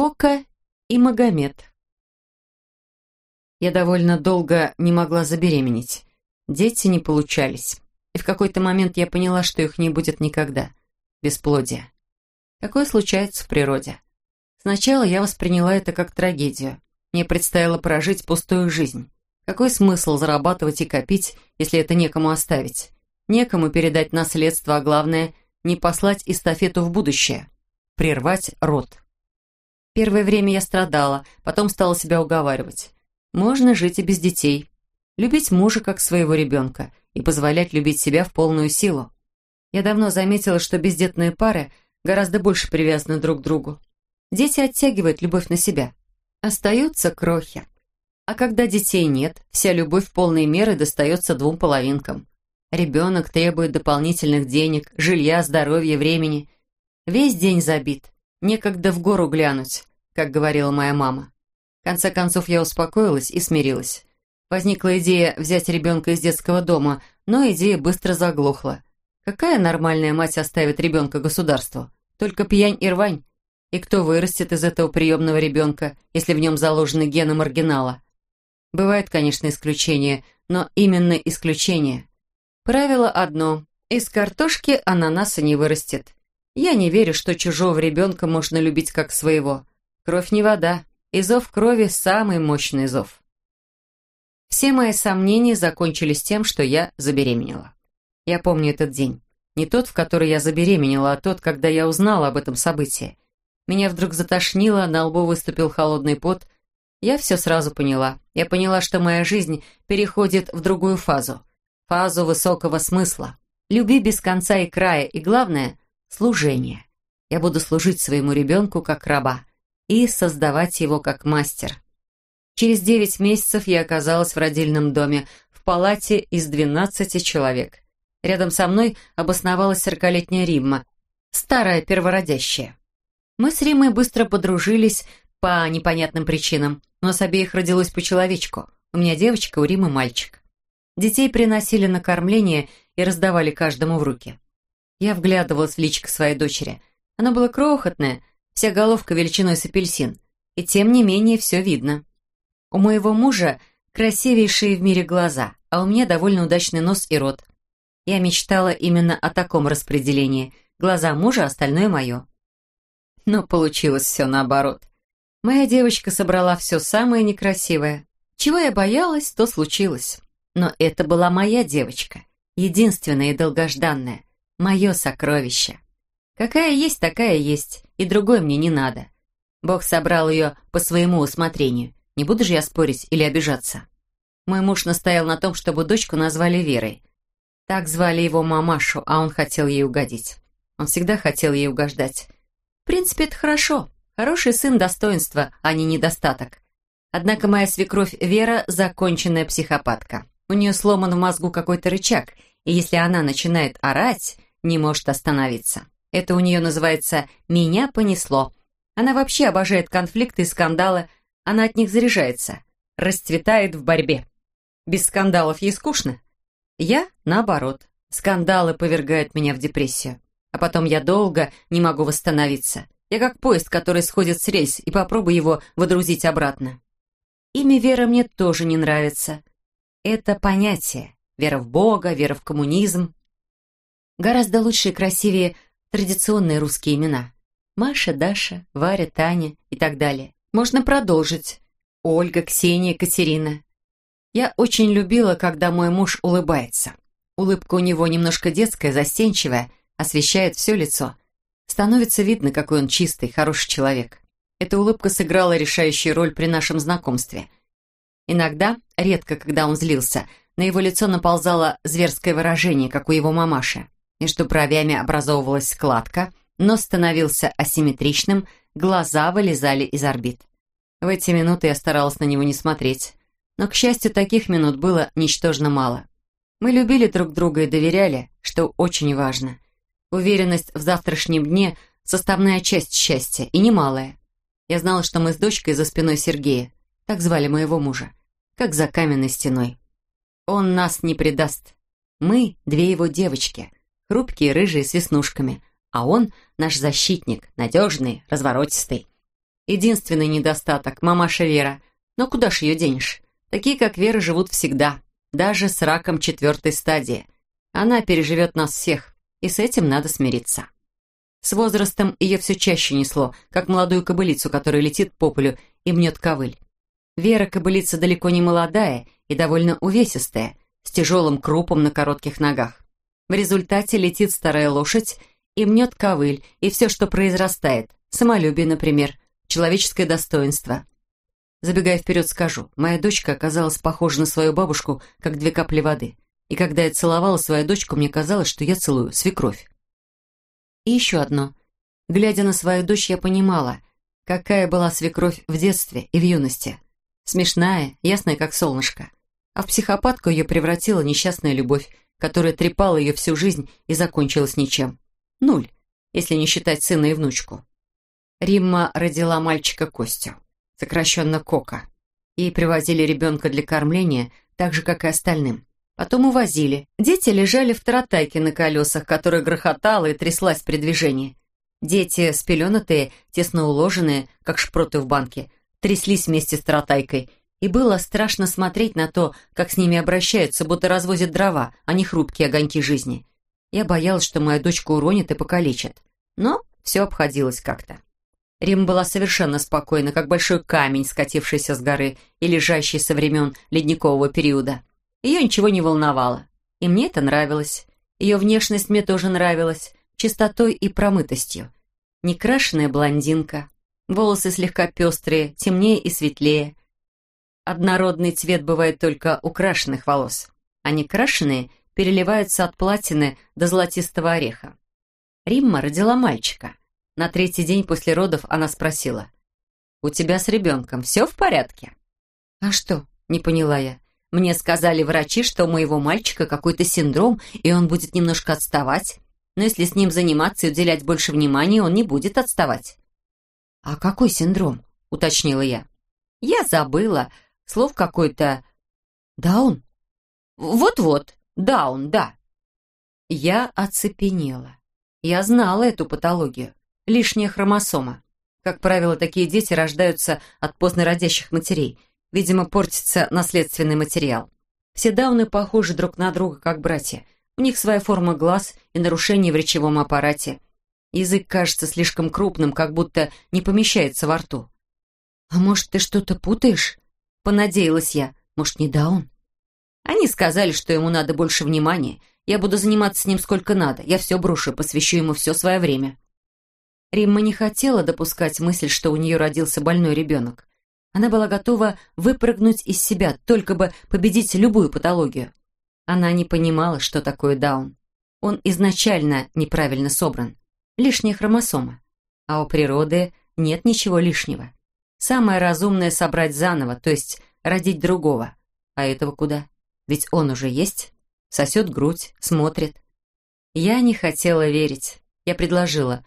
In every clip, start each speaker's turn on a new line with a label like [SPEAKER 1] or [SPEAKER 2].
[SPEAKER 1] Кока и Магомед. Я довольно долго не могла забеременеть. Дети не получались. И в какой-то момент я поняла, что их не будет никогда. Бесплодие. Такое случается в природе. Сначала я восприняла это как трагедию. Мне предстояло прожить пустую жизнь. Какой смысл зарабатывать и копить, если это некому оставить? Некому передать наследство, а главное, не послать эстафету в будущее. Прервать род. Первое время я страдала, потом стала себя уговаривать. Можно жить и без детей. Любить мужа как своего ребенка и позволять любить себя в полную силу. Я давно заметила, что бездетные пары гораздо больше привязаны друг к другу. Дети оттягивают любовь на себя. Остаются крохи. А когда детей нет, вся любовь в полной меры достается двум половинкам. Ребенок требует дополнительных денег, жилья, здоровья, времени. Весь день забит. Некогда в гору глянуть, как говорила моя мама. В конце концов, я успокоилась и смирилась. Возникла идея взять ребенка из детского дома, но идея быстро заглохла. Какая нормальная мать оставит ребенка государству? Только пьянь и рвань. И кто вырастет из этого приемного ребенка, если в нем заложены гены маргинала? Бывают, конечно, исключения, но именно исключения. Правило одно – из картошки ананаса не вырастет. Я не верю, что чужого ребенка можно любить как своего. Кровь не вода, и зов крови – самый мощный зов. Все мои сомнения закончились тем, что я забеременела. Я помню этот день. Не тот, в который я забеременела, а тот, когда я узнала об этом событии. Меня вдруг затошнило, на лбу выступил холодный пот. Я все сразу поняла. Я поняла, что моя жизнь переходит в другую фазу. Фазу высокого смысла. Люби без конца и края, и главное служение. Я буду служить своему ребенку как раба и создавать его как мастер. Через девять месяцев я оказалась в родильном доме, в палате из двенадцати человек. Рядом со мной обосновалась сорокалетняя Римма, старая первородящая. Мы с Риммой быстро подружились по непонятным причинам, но с обеих родилось по человечку. У меня девочка, у Римы мальчик. Детей приносили на кормление и раздавали каждому в руки. Я вглядывалась в личико своей дочери. Оно было крохотное, вся головка величиной с апельсин. И тем не менее все видно. У моего мужа красивейшие в мире глаза, а у меня довольно удачный нос и рот. Я мечтала именно о таком распределении. Глаза мужа, остальное мое. Но получилось все наоборот. Моя девочка собрала все самое некрасивое. Чего я боялась, то случилось. Но это была моя девочка, единственная и долгожданная. Мое сокровище. Какая есть, такая есть, и другой мне не надо. Бог собрал ее по своему усмотрению. Не буду же я спорить или обижаться. Мой муж настоял на том, чтобы дочку назвали Верой. Так звали его мамашу, а он хотел ей угодить. Он всегда хотел ей угождать. В принципе, это хорошо. Хороший сын – достоинство, а не недостаток. Однако моя свекровь Вера – законченная психопатка. У нее сломан в мозгу какой-то рычаг, и если она начинает орать, не может остановиться. Это у нее называется «меня понесло». Она вообще обожает конфликты и скандалы, она от них заряжается, расцветает в борьбе. Без скандалов ей скучно. Я, наоборот, скандалы повергают меня в депрессию. А потом я долго не могу восстановиться. Я как поезд, который сходит с рельс, и попробую его водрузить обратно. Имя Вера мне тоже не нравится. Это понятие. Вера в Бога, вера в коммунизм. Гораздо лучше и красивее традиционные русские имена. Маша, Даша, Варя, Таня и так далее. Можно продолжить. Ольга, Ксения, Катерина. Я очень любила, когда мой муж улыбается. Улыбка у него немножко детская, застенчивая, освещает все лицо. Становится видно, какой он чистый, хороший человек. Эта улыбка сыграла решающую роль при нашем знакомстве. Иногда, редко, когда он злился, на его лицо наползало зверское выражение, как у его мамаши. Между бровями образовывалась складка, нос становился асимметричным, глаза вылезали из орбит. В эти минуты я старалась на него не смотреть. Но, к счастью, таких минут было ничтожно мало. Мы любили друг друга и доверяли, что очень важно – Уверенность в завтрашнем дне – составная часть счастья, и немалая. Я знала, что мы с дочкой за спиной Сергея, так звали моего мужа, как за каменной стеной. Он нас не предаст. Мы – две его девочки, хрупкие, рыжие, с веснушками, а он – наш защитник, надежный, разворотистый. Единственный недостаток – мамаша Вера. Но куда ж ее денешь? Такие, как Вера, живут всегда, даже с раком четвертой стадии. Она переживет нас всех, и с этим надо смириться. С возрастом ее все чаще несло, как молодую кобылицу, которая летит по полю и мнет ковыль. Вера кобылица далеко не молодая и довольно увесистая, с тяжелым крупом на коротких ногах. В результате летит старая лошадь и мнет ковыль, и все, что произрастает, самолюбие, например, человеческое достоинство. Забегая вперед, скажу, моя дочка оказалась похожа на свою бабушку, как две капли воды. И когда я целовала свою дочку, мне казалось, что я целую свекровь. И еще одно. Глядя на свою дочь, я понимала, какая была свекровь в детстве и в юности. Смешная, ясная, как солнышко. А в психопатку ее превратила несчастная любовь, которая трепала ее всю жизнь и закончилась ничем. Нуль, если не считать сына и внучку. Римма родила мальчика Костю, сокращенно Кока. Ей привозили ребенка для кормления, так же, как и остальным. Потом увозили. Дети лежали в таратайке на колесах, которая грохотала и тряслась при движении. Дети, спеленатые, тесно уложенные, как шпроты в банке, тряслись вместе с таратайкой, и было страшно смотреть на то, как с ними обращаются, будто развозят дрова, а не хрупкие огоньки жизни. Я боялась, что мою дочку уронит и покалечат. Но все обходилось как-то. Рим была совершенно спокойна, как большой камень, скатившийся с горы и лежащий со времен ледникового периода. Ее ничего не волновало. И мне это нравилось. Ее внешность мне тоже нравилась, чистотой и промытостью. Некрашенная блондинка, волосы слегка пестрые, темнее и светлее. Однородный цвет бывает только у крашеных волос, а некрашенные переливаются от платины до золотистого ореха. Римма родила мальчика. На третий день после родов она спросила. «У тебя с ребенком все в порядке?» «А что?» — не поняла я. «Мне сказали врачи, что у моего мальчика какой-то синдром, и он будет немножко отставать. Но если с ним заниматься и уделять больше внимания, он не будет отставать». «А какой синдром?» — уточнила я. «Я забыла. Слов какой-то... Даун?» «Вот-вот, Даун, да». Я оцепенела. Я знала эту патологию лишняя хромосома. Как правило, такие дети рождаются от поздно родящих матерей. Видимо, портится наследственный материал. Все дауны похожи друг на друга, как братья. У них своя форма глаз и нарушения в речевом аппарате. Язык кажется слишком крупным, как будто не помещается во рту. «А может, ты что-то путаешь?» Понадеялась я. «Может, не даун?» Они сказали, что ему надо больше внимания. Я буду заниматься с ним сколько надо. Я все брошу, посвящу ему все свое время. Римма не хотела допускать мысль, что у нее родился больной ребенок. Она была готова выпрыгнуть из себя, только бы победить любую патологию. Она не понимала, что такое Даун. Он изначально неправильно собран. Лишняя хромосома. А у природы нет ничего лишнего. Самое разумное — собрать заново, то есть родить другого. А этого куда? Ведь он уже есть. Сосет грудь, смотрит. Я не хотела верить. Я предложила.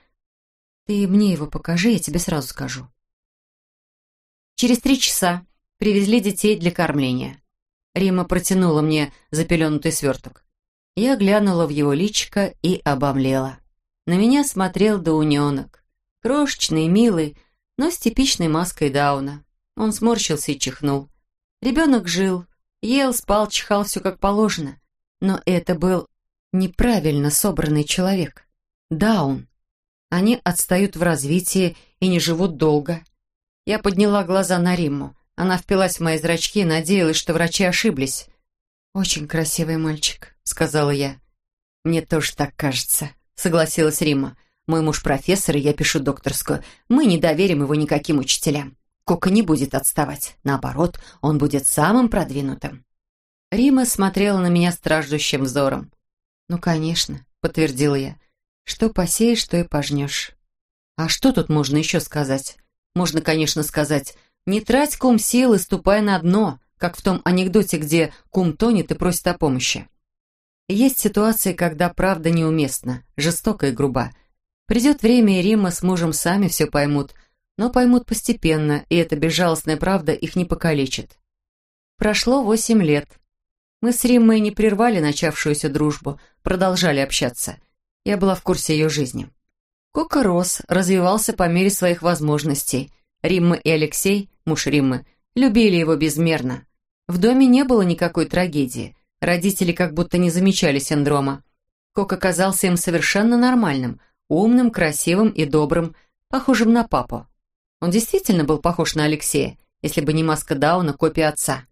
[SPEAKER 1] Ты мне его покажи, я тебе сразу скажу. Через три часа привезли детей для кормления. Рима протянула мне запеленутый сверток. Я глянула в его личико и обомлела. На меня смотрел Дауненок. Крошечный, милый, но с типичной маской Дауна. Он сморщился и чихнул. Ребенок жил, ел, спал, чихал, все как положено. Но это был неправильно собранный человек. Даун. Они отстают в развитии и не живут долго. Я подняла глаза на Римму. Она впилась в мои зрачки и надеялась, что врачи ошиблись. «Очень красивый мальчик», — сказала я. «Мне тоже так кажется», — согласилась Римма. «Мой муж профессор, и я пишу докторскую. Мы не доверим его никаким учителям. Кока не будет отставать. Наоборот, он будет самым продвинутым». Рима смотрела на меня страждущим взором. «Ну, конечно», — подтвердила я. Что посеешь, то и пожнешь. А что тут можно еще сказать? Можно, конечно, сказать, не трать кум силы, ступай на дно, как в том анекдоте, где кум тонет и просит о помощи. Есть ситуации, когда правда неуместна, жестока и груба. Придет время, и Рима с мужем сами все поймут, но поймут постепенно, и эта безжалостная правда их не покалечит. Прошло восемь лет. Мы с Риммой не прервали начавшуюся дружбу, продолжали общаться – я была в курсе ее жизни. Кока рос, развивался по мере своих возможностей. Римма и Алексей, муж Риммы, любили его безмерно. В доме не было никакой трагедии. Родители как будто не замечали синдрома. Кок оказался им совершенно нормальным, умным, красивым и добрым, похожим на папу. Он действительно был похож на Алексея, если бы не маска Дауна, копия отца.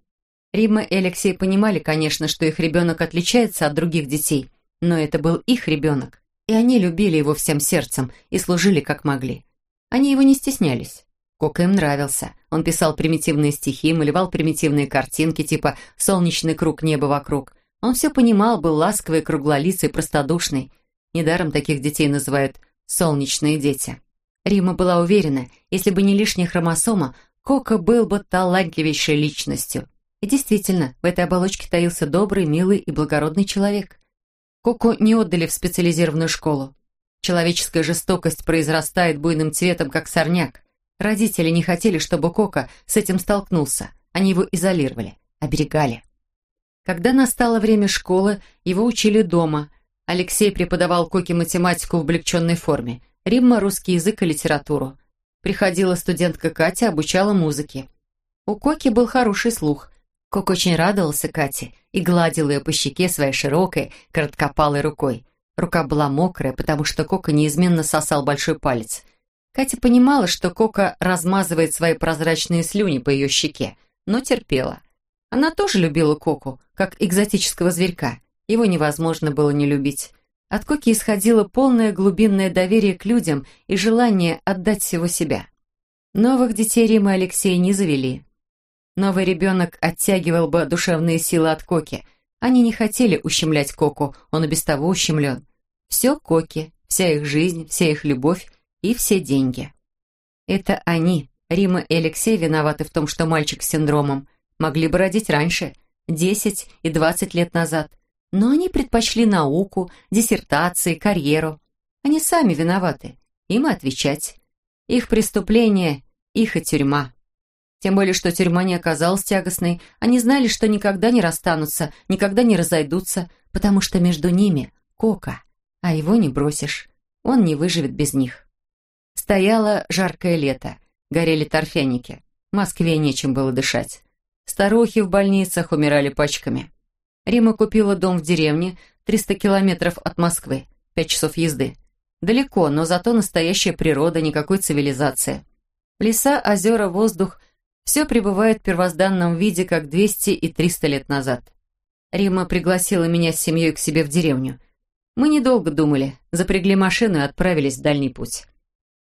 [SPEAKER 1] Римма и Алексей понимали, конечно, что их ребенок отличается от других детей, но это был их ребенок, и они любили его всем сердцем и служили как могли. Они его не стеснялись. Кока им нравился. Он писал примитивные стихи, малевал примитивные картинки, типа «Солнечный круг, небо вокруг». Он все понимал, был ласковый, круглолицый, простодушный. Недаром таких детей называют «солнечные дети». Рима была уверена, если бы не лишняя хромосома, Кока был бы талантливейшей личностью. И действительно, в этой оболочке таился добрый, милый и благородный человек. Коку не отдали в специализированную школу. Человеческая жестокость произрастает буйным цветом, как сорняк. Родители не хотели, чтобы Кока с этим столкнулся. Они его изолировали, оберегали. Когда настало время школы, его учили дома. Алексей преподавал Коке математику в облегченной форме, Римма – русский язык и литературу. Приходила студентка Катя, обучала музыке. У Коки был хороший слух. Кок очень радовался Кате и гладил ее по щеке своей широкой, короткопалой рукой. Рука была мокрая, потому что Кока неизменно сосал большой палец. Катя понимала, что Кока размазывает свои прозрачные слюни по ее щеке, но терпела. Она тоже любила Коку, как экзотического зверька. Его невозможно было не любить. От Коки исходило полное глубинное доверие к людям и желание отдать всего себя. Новых детей Рима и Алексея не завели. Новый ребенок оттягивал бы душевные силы от Коки. Они не хотели ущемлять Коку, он и без того ущемлен. Все Коки, вся их жизнь, вся их любовь и все деньги. Это они, Рима и Алексей, виноваты в том, что мальчик с синдромом. Могли бы родить раньше, 10 и 20 лет назад. Но они предпочли науку, диссертации, карьеру. Они сами виноваты. Им отвечать. Их преступление – их и тюрьма. Тем более, что тюрьма не оказалась тягостной. Они знали, что никогда не расстанутся, никогда не разойдутся, потому что между ними – Кока, а его не бросишь. Он не выживет без них. Стояло жаркое лето, горели торфяники. Москве нечем было дышать. Старухи в больницах умирали пачками. Рима купила дом в деревне, 300 километров от Москвы, 5 часов езды. Далеко, но зато настоящая природа, никакой цивилизации. Леса, озера, воздух – все пребывает в первозданном виде, как 200 и 300 лет назад. Рима пригласила меня с семьей к себе в деревню. Мы недолго думали, запрягли машину и отправились в дальний путь.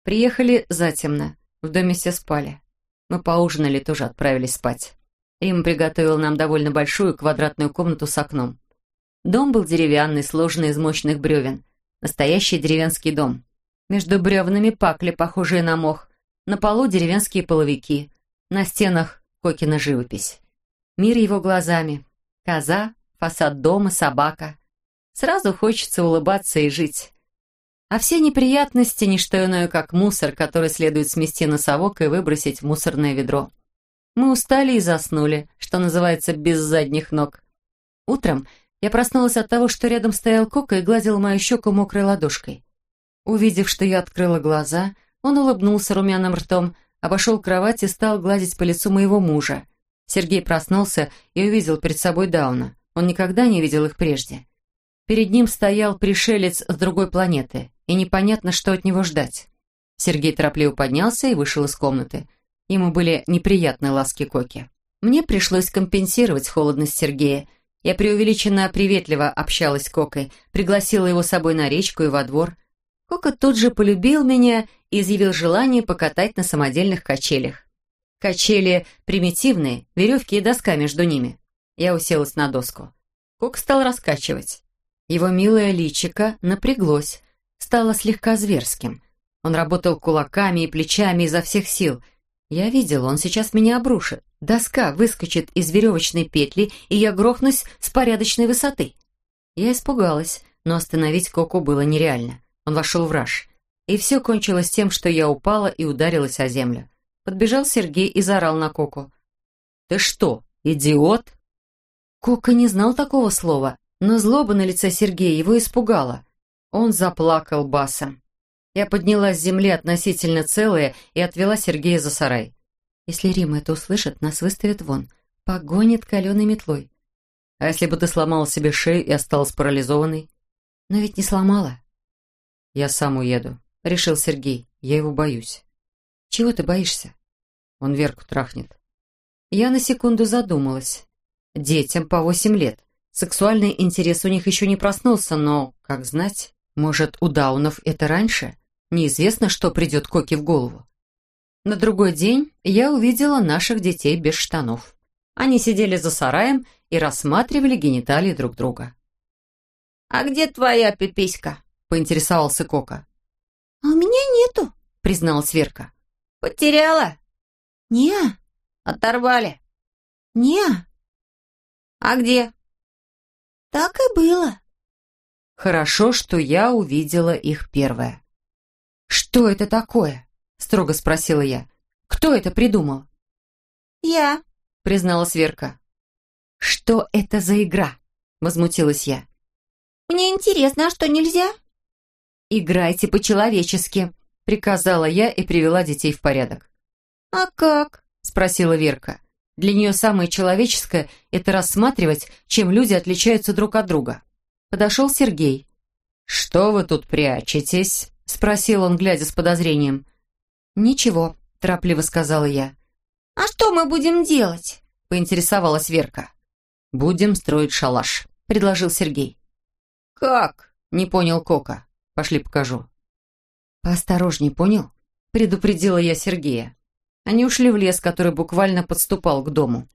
[SPEAKER 1] Приехали затемно. В доме все спали. Мы поужинали, тоже отправились спать. Им приготовил нам довольно большую квадратную комнату с окном. Дом был деревянный, сложенный из мощных бревен. Настоящий деревенский дом. Между бревнами пакли, похожие на мох. На полу деревенские половики. На стенах Кокина живопись. Мир его глазами. Коза, фасад дома, собака. Сразу хочется улыбаться и жить. А все неприятности – не что иное, как мусор, который следует смести на совок и выбросить в мусорное ведро. Мы устали и заснули, что называется, без задних ног. Утром я проснулась от того, что рядом стоял Кока и гладил мою щеку мокрой ладошкой. Увидев, что я открыла глаза, он улыбнулся румяным ртом, обошел кровать и стал гладить по лицу моего мужа. Сергей проснулся и увидел перед собой Дауна. Он никогда не видел их прежде. Перед ним стоял пришелец с другой планеты и непонятно, что от него ждать. Сергей торопливо поднялся и вышел из комнаты. Ему были неприятны ласки Коки. Мне пришлось компенсировать холодность Сергея. Я преувеличенно приветливо общалась с Кокой, пригласила его с собой на речку и во двор. Кока тут же полюбил меня и изъявил желание покатать на самодельных качелях. Качели примитивные, веревки и доска между ними. Я уселась на доску. Кок стал раскачивать. Его милое личико напряглось стало слегка зверским. Он работал кулаками и плечами изо всех сил. Я видел, он сейчас меня обрушит. Доска выскочит из веревочной петли, и я грохнусь с порядочной высоты. Я испугалась, но остановить Коко было нереально. Он вошел в раж. И все кончилось тем, что я упала и ударилась о землю. Подбежал Сергей и заорал на Коку. «Ты что, идиот?» Кока не знал такого слова, но злоба на лице Сергея его испугала. Он заплакал басом. Я подняла с земли относительно целая и отвела Сергея за сарай. Если Рима это услышит, нас выставят вон. Погонит каленой метлой. А если бы ты сломала себе шею и осталась парализованной? Но ведь не сломала. Я сам уеду, решил Сергей. Я его боюсь. Чего ты боишься? Он Верку трахнет. Я на секунду задумалась. Детям по восемь лет. Сексуальный интерес у них еще не проснулся, но, как знать, может, у Даунов это раньше? Неизвестно, что придет Коки в голову. На другой день я увидела наших детей без штанов. Они сидели за сараем и рассматривали гениталии друг друга.
[SPEAKER 2] «А где твоя пиписька?»
[SPEAKER 1] — поинтересовался Кока.
[SPEAKER 2] «А у меня нету», —
[SPEAKER 1] призналась Верка.
[SPEAKER 2] «Потеряла?»
[SPEAKER 1] «Не».
[SPEAKER 2] «Оторвали?»
[SPEAKER 1] «Не».
[SPEAKER 2] «А где?»
[SPEAKER 1] «Так и было». Хорошо, что я увидела их первое. «Что это такое?» — строго спросила я. «Кто это придумал?»
[SPEAKER 2] «Я», —
[SPEAKER 1] призналась Верка. «Что это за игра?» — возмутилась я.
[SPEAKER 2] «Мне интересно, а что нельзя?»
[SPEAKER 1] «Играйте по-человечески», — приказала я и привела детей в порядок.
[SPEAKER 2] «А как?»
[SPEAKER 1] — спросила Верка. Для нее самое человеческое — это рассматривать, чем люди отличаются друг от друга. Подошел Сергей. «Что вы тут прячетесь?» — спросил он, глядя с подозрением. «Ничего», — торопливо сказала я.
[SPEAKER 2] «А что мы будем делать?»
[SPEAKER 1] — поинтересовалась Верка. «Будем строить шалаш», — предложил Сергей.
[SPEAKER 2] «Как?»
[SPEAKER 1] — не понял Кока. «Пошли покажу». «Поосторожней, понял?» — предупредила я Сергея. Они ушли в лес, который буквально подступал к дому.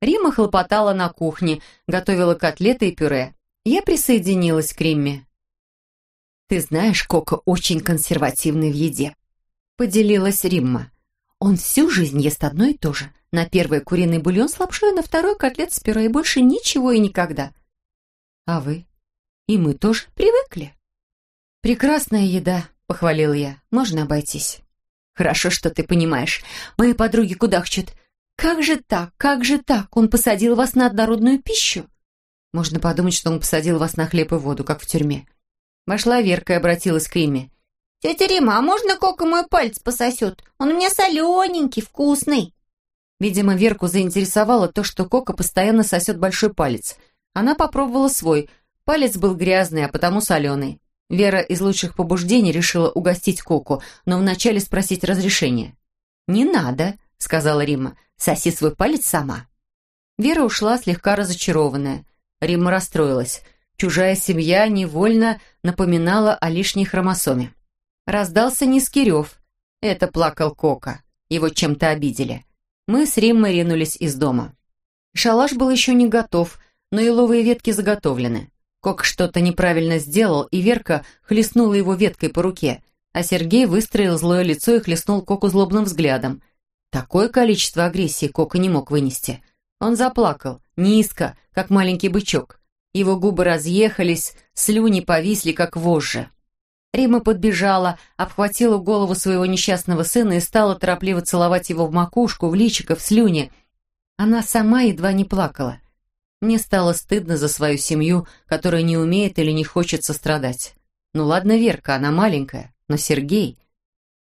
[SPEAKER 1] Рима хлопотала на кухне, готовила котлеты и пюре. Я присоединилась к Римме. «Ты знаешь, Кока очень консервативный в еде», — поделилась Римма. «Он всю жизнь ест одно и то же. На первый куриный бульон с лапшой, на второй котлет с пюре и больше ничего и никогда. А вы? И мы тоже привыкли. Прекрасная еда, похвалил я. Можно обойтись. Хорошо, что ты понимаешь. Мои подруги кудахчут. Как же так? Как же так? Он посадил вас на однородную пищу? Можно подумать, что он посадил вас на хлеб и воду, как в тюрьме. Вошла Верка и обратилась к Риме.
[SPEAKER 2] «Тетя Рима, а можно Кока мой палец пососет? Он у меня солененький, вкусный».
[SPEAKER 1] Видимо, Верку заинтересовало то, что Кока постоянно сосет большой палец. Она попробовала свой. Палец был грязный, а потому соленый. Вера из лучших побуждений решила угостить Коку, но вначале спросить разрешения. «Не надо», — сказала Рима. «Соси свой палец сама». Вера ушла слегка разочарованная. Рима расстроилась. Чужая семья невольно напоминала о лишней хромосоме. Раздался низкий рев. Это плакал Кока. Его чем-то обидели. Мы с Риммой ринулись из дома. Шалаш был еще не готов, но еловые ветки заготовлены. Кок что-то неправильно сделал, и Верка хлестнула его веткой по руке, а Сергей выстроил злое лицо и хлестнул Коку злобным взглядом. Такое количество агрессии Кока не мог вынести. Он заплакал, низко, как маленький бычок. Его губы разъехались, слюни повисли, как вожжи. Рима подбежала, обхватила голову своего несчастного сына и стала торопливо целовать его в макушку, в личико, в слюни. Она сама едва не плакала. Мне стало стыдно за свою семью, которая не умеет или не хочет сострадать. Ну ладно, Верка, она маленькая, но Сергей...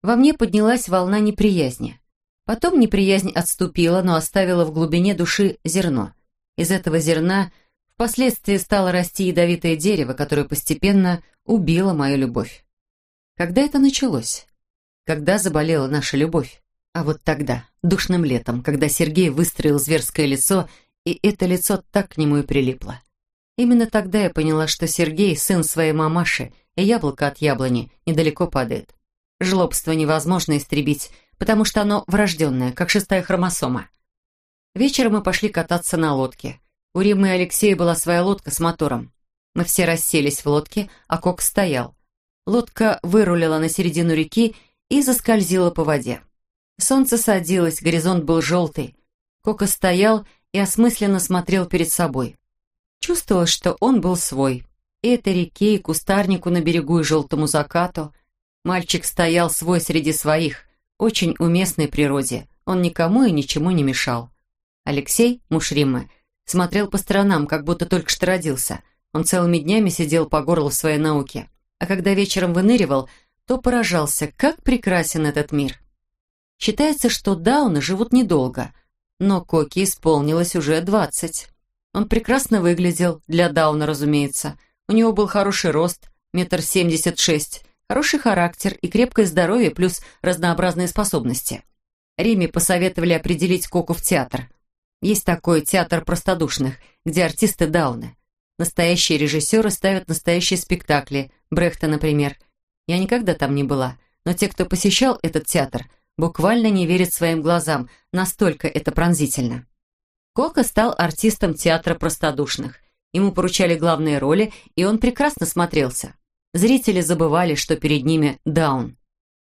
[SPEAKER 1] Во мне поднялась волна неприязни. Потом неприязнь отступила, но оставила в глубине души зерно. Из этого зерна впоследствии стало расти ядовитое дерево, которое постепенно убила мою любовь. Когда это началось? Когда заболела наша любовь? А вот тогда, душным летом, когда Сергей выстроил зверское лицо, и это лицо так к нему и прилипло. Именно тогда я поняла, что Сергей, сын своей мамаши, и яблоко от яблони недалеко падает. Жлобство невозможно истребить, потому что оно врожденное, как шестая хромосома. Вечером мы пошли кататься на лодке. У Римы и Алексея была своя лодка с мотором. Мы все расселись в лодке, а Кок стоял. Лодка вырулила на середину реки и заскользила по воде. Солнце садилось, горизонт был желтый. Кока стоял и осмысленно смотрел перед собой. Чувствовалось, что он был свой. И этой реке, и кустарнику на берегу, и желтому закату. Мальчик стоял свой среди своих, очень уместной природе. Он никому и ничему не мешал. Алексей, муж Риммы, смотрел по сторонам, как будто только что родился – он целыми днями сидел по горлу в своей науке, а когда вечером выныривал, то поражался, как прекрасен этот мир. Считается, что дауны живут недолго, но Коки исполнилось уже двадцать. Он прекрасно выглядел, для дауна, разумеется. У него был хороший рост, метр семьдесят шесть, хороший характер и крепкое здоровье плюс разнообразные способности. Риме посоветовали определить Коку в театр. Есть такой театр простодушных, где артисты дауны. Настоящие режиссеры ставят настоящие спектакли, Брехта, например. Я никогда там не была, но те, кто посещал этот театр, буквально не верят своим глазам, настолько это пронзительно. Кока стал артистом театра простодушных. Ему поручали главные роли, и он прекрасно смотрелся. Зрители забывали, что перед ними даун.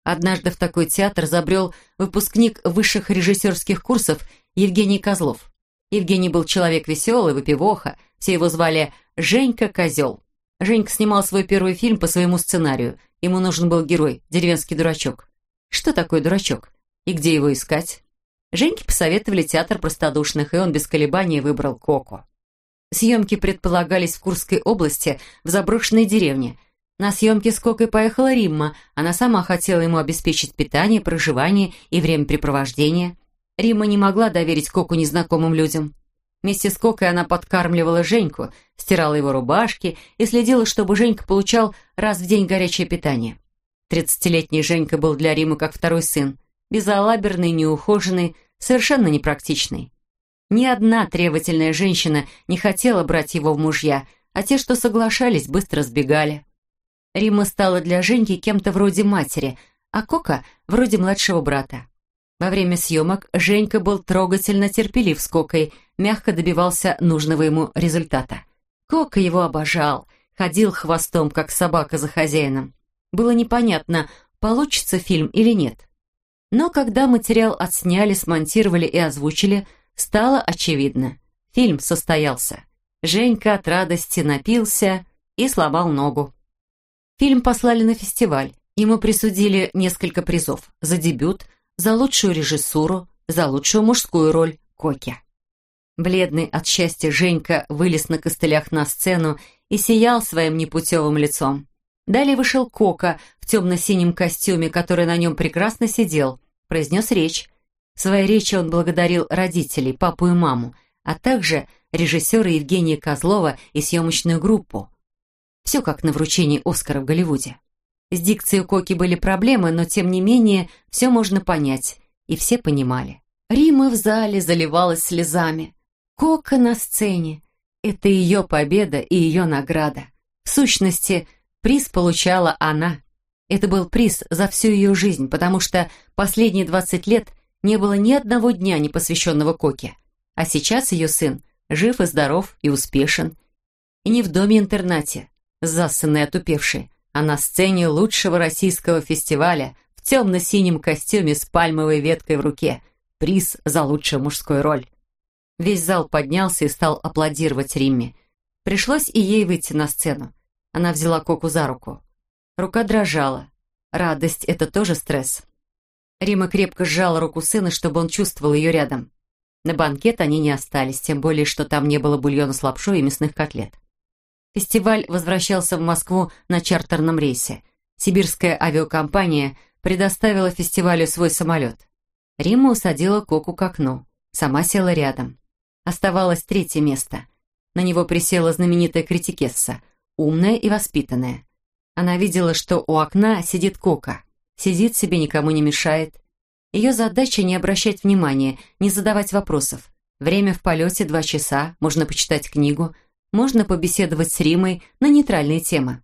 [SPEAKER 1] Однажды в такой театр забрел выпускник высших режиссерских курсов Евгений Козлов. Евгений был человек веселый, выпивоха, все его звали Женька Козел. Женька снимал свой первый фильм по своему сценарию. Ему нужен был герой, деревенский дурачок. Что такое дурачок? И где его искать? Женьке посоветовали театр простодушных, и он без колебаний выбрал Коко. Съемки предполагались в Курской области, в заброшенной деревне. На съемки с Кокой поехала Римма. Она сама хотела ему обеспечить питание, проживание и времяпрепровождение. Римма не могла доверить Коку незнакомым людям. Вместе с Кокой она подкармливала Женьку, стирала его рубашки и следила, чтобы Женька получал раз в день горячее питание. Тридцатилетний Женька был для Римы как второй сын. Безалаберный, неухоженный, совершенно непрактичный. Ни одна требовательная женщина не хотела брать его в мужья, а те, что соглашались, быстро сбегали. Рима стала для Женьки кем-то вроде матери, а Кока — вроде младшего брата. Во время съемок Женька был трогательно терпелив с Кокой, мягко добивался нужного ему результата. Кока его обожал, ходил хвостом, как собака за хозяином. Было непонятно, получится фильм или нет. Но когда материал отсняли, смонтировали и озвучили, стало очевидно. Фильм состоялся. Женька от радости напился и сломал ногу. Фильм послали на фестиваль. Ему присудили несколько призов за дебют, за лучшую режиссуру, за лучшую мужскую роль Коки. Бледный от счастья Женька вылез на костылях на сцену и сиял своим непутевым лицом. Далее вышел Кока в темно-синем костюме, который на нем прекрасно сидел, произнес речь. В своей речи он благодарил родителей, папу и маму, а также режиссера Евгения Козлова и съемочную группу. Все как на вручении Оскара в Голливуде. С дикцией у Коки были проблемы, но тем не менее все можно понять, и все понимали. Рима в зале заливалась слезами. Кока на сцене. Это ее победа и ее награда. В сущности, приз получала она. Это был приз за всю ее жизнь, потому что последние 20 лет не было ни одного дня, не посвященного Коке. А сейчас ее сын жив и здоров и успешен. И не в доме-интернате, засанный отупевший, а на сцене лучшего российского фестиваля в темно-синем костюме с пальмовой веткой в руке. Приз за лучшую мужскую роль. Весь зал поднялся и стал аплодировать Римме. Пришлось и ей выйти на сцену. Она взяла Коку за руку. Рука дрожала. Радость — это тоже стресс. Рима крепко сжала руку сына, чтобы он чувствовал ее рядом. На банкет они не остались, тем более, что там не было бульона с лапшой и мясных котлет. Фестиваль возвращался в Москву на чартерном рейсе. Сибирская авиакомпания предоставила фестивалю свой самолет. Рима усадила Коку к окну. Сама села рядом. Оставалось третье место. На него присела знаменитая критикесса, умная и воспитанная. Она видела, что у окна сидит Кока. Сидит себе, никому не мешает. Ее задача не обращать внимания, не задавать вопросов. Время в полете два часа, можно почитать книгу, можно побеседовать с Римой на нейтральные темы.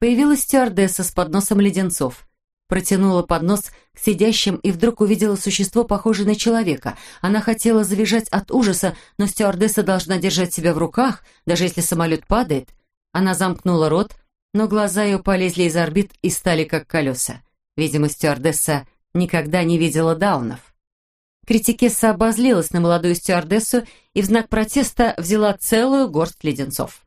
[SPEAKER 1] Появилась стюардесса с подносом леденцов. Протянула поднос к сидящим и вдруг увидела существо, похожее на человека. Она хотела завизжать от ужаса, но стюардесса должна держать себя в руках, даже если самолет падает. Она замкнула рот, но глаза ее полезли из орбит и стали как колеса. Видимо, стюардесса никогда не видела даунов. Критикесса обозлилась на молодую стюардессу и в знак протеста взяла целую горсть леденцов.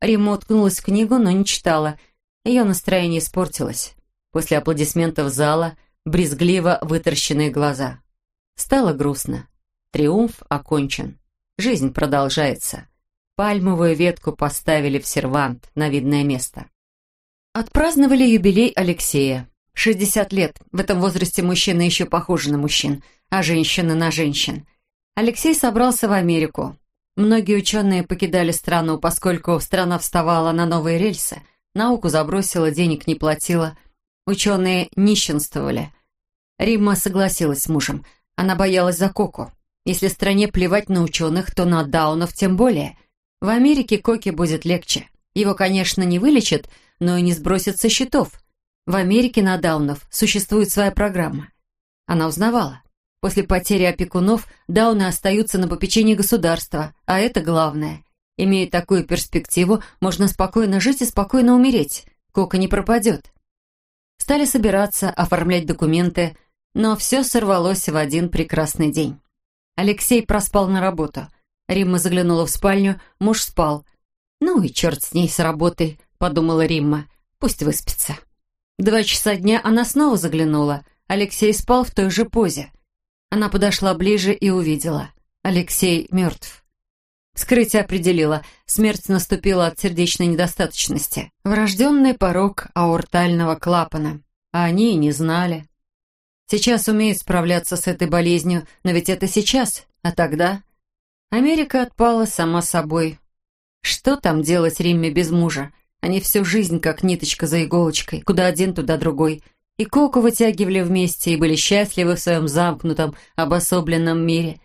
[SPEAKER 1] Рима уткнулась в книгу, но не читала. Ее настроение испортилось. После аплодисментов зала брезгливо вытаращенные глаза. Стало грустно. Триумф окончен. Жизнь продолжается. Пальмовую ветку поставили в сервант на видное место. Отпраздновали юбилей Алексея. 60 лет. В этом возрасте мужчины еще похожи на мужчин, а женщины на женщин. Алексей собрался в Америку. Многие ученые покидали страну, поскольку страна вставала на новые рельсы, науку забросила, денег не платила. Ученые нищенствовали. Римма согласилась с мужем. Она боялась за Коку. Если стране плевать на ученых, то на даунов тем более. В Америке Коке будет легче. Его, конечно, не вылечат, но и не сбросят со счетов. В Америке на даунов существует своя программа. Она узнавала. После потери опекунов дауны остаются на попечении государства, а это главное. Имея такую перспективу, можно спокойно жить и спокойно умереть. Кока не пропадет. Стали собираться, оформлять документы, но все сорвалось в один прекрасный день. Алексей проспал на работу. Римма заглянула в спальню, муж спал. «Ну и черт с ней, с работой», — подумала Римма. «Пусть выспится». Два часа дня она снова заглянула. Алексей спал в той же позе. Она подошла ближе и увидела. Алексей мертв. Вскрытие определило, смерть наступила от сердечной недостаточности. Врожденный порог аортального клапана. А они и не знали. Сейчас умеют справляться с этой болезнью, но ведь это сейчас, а тогда... Америка отпала сама собой. Что там делать Римме без мужа? Они всю жизнь как ниточка за иголочкой, куда один, туда другой — и Коку вытягивали вместе и были счастливы в своем замкнутом, обособленном мире.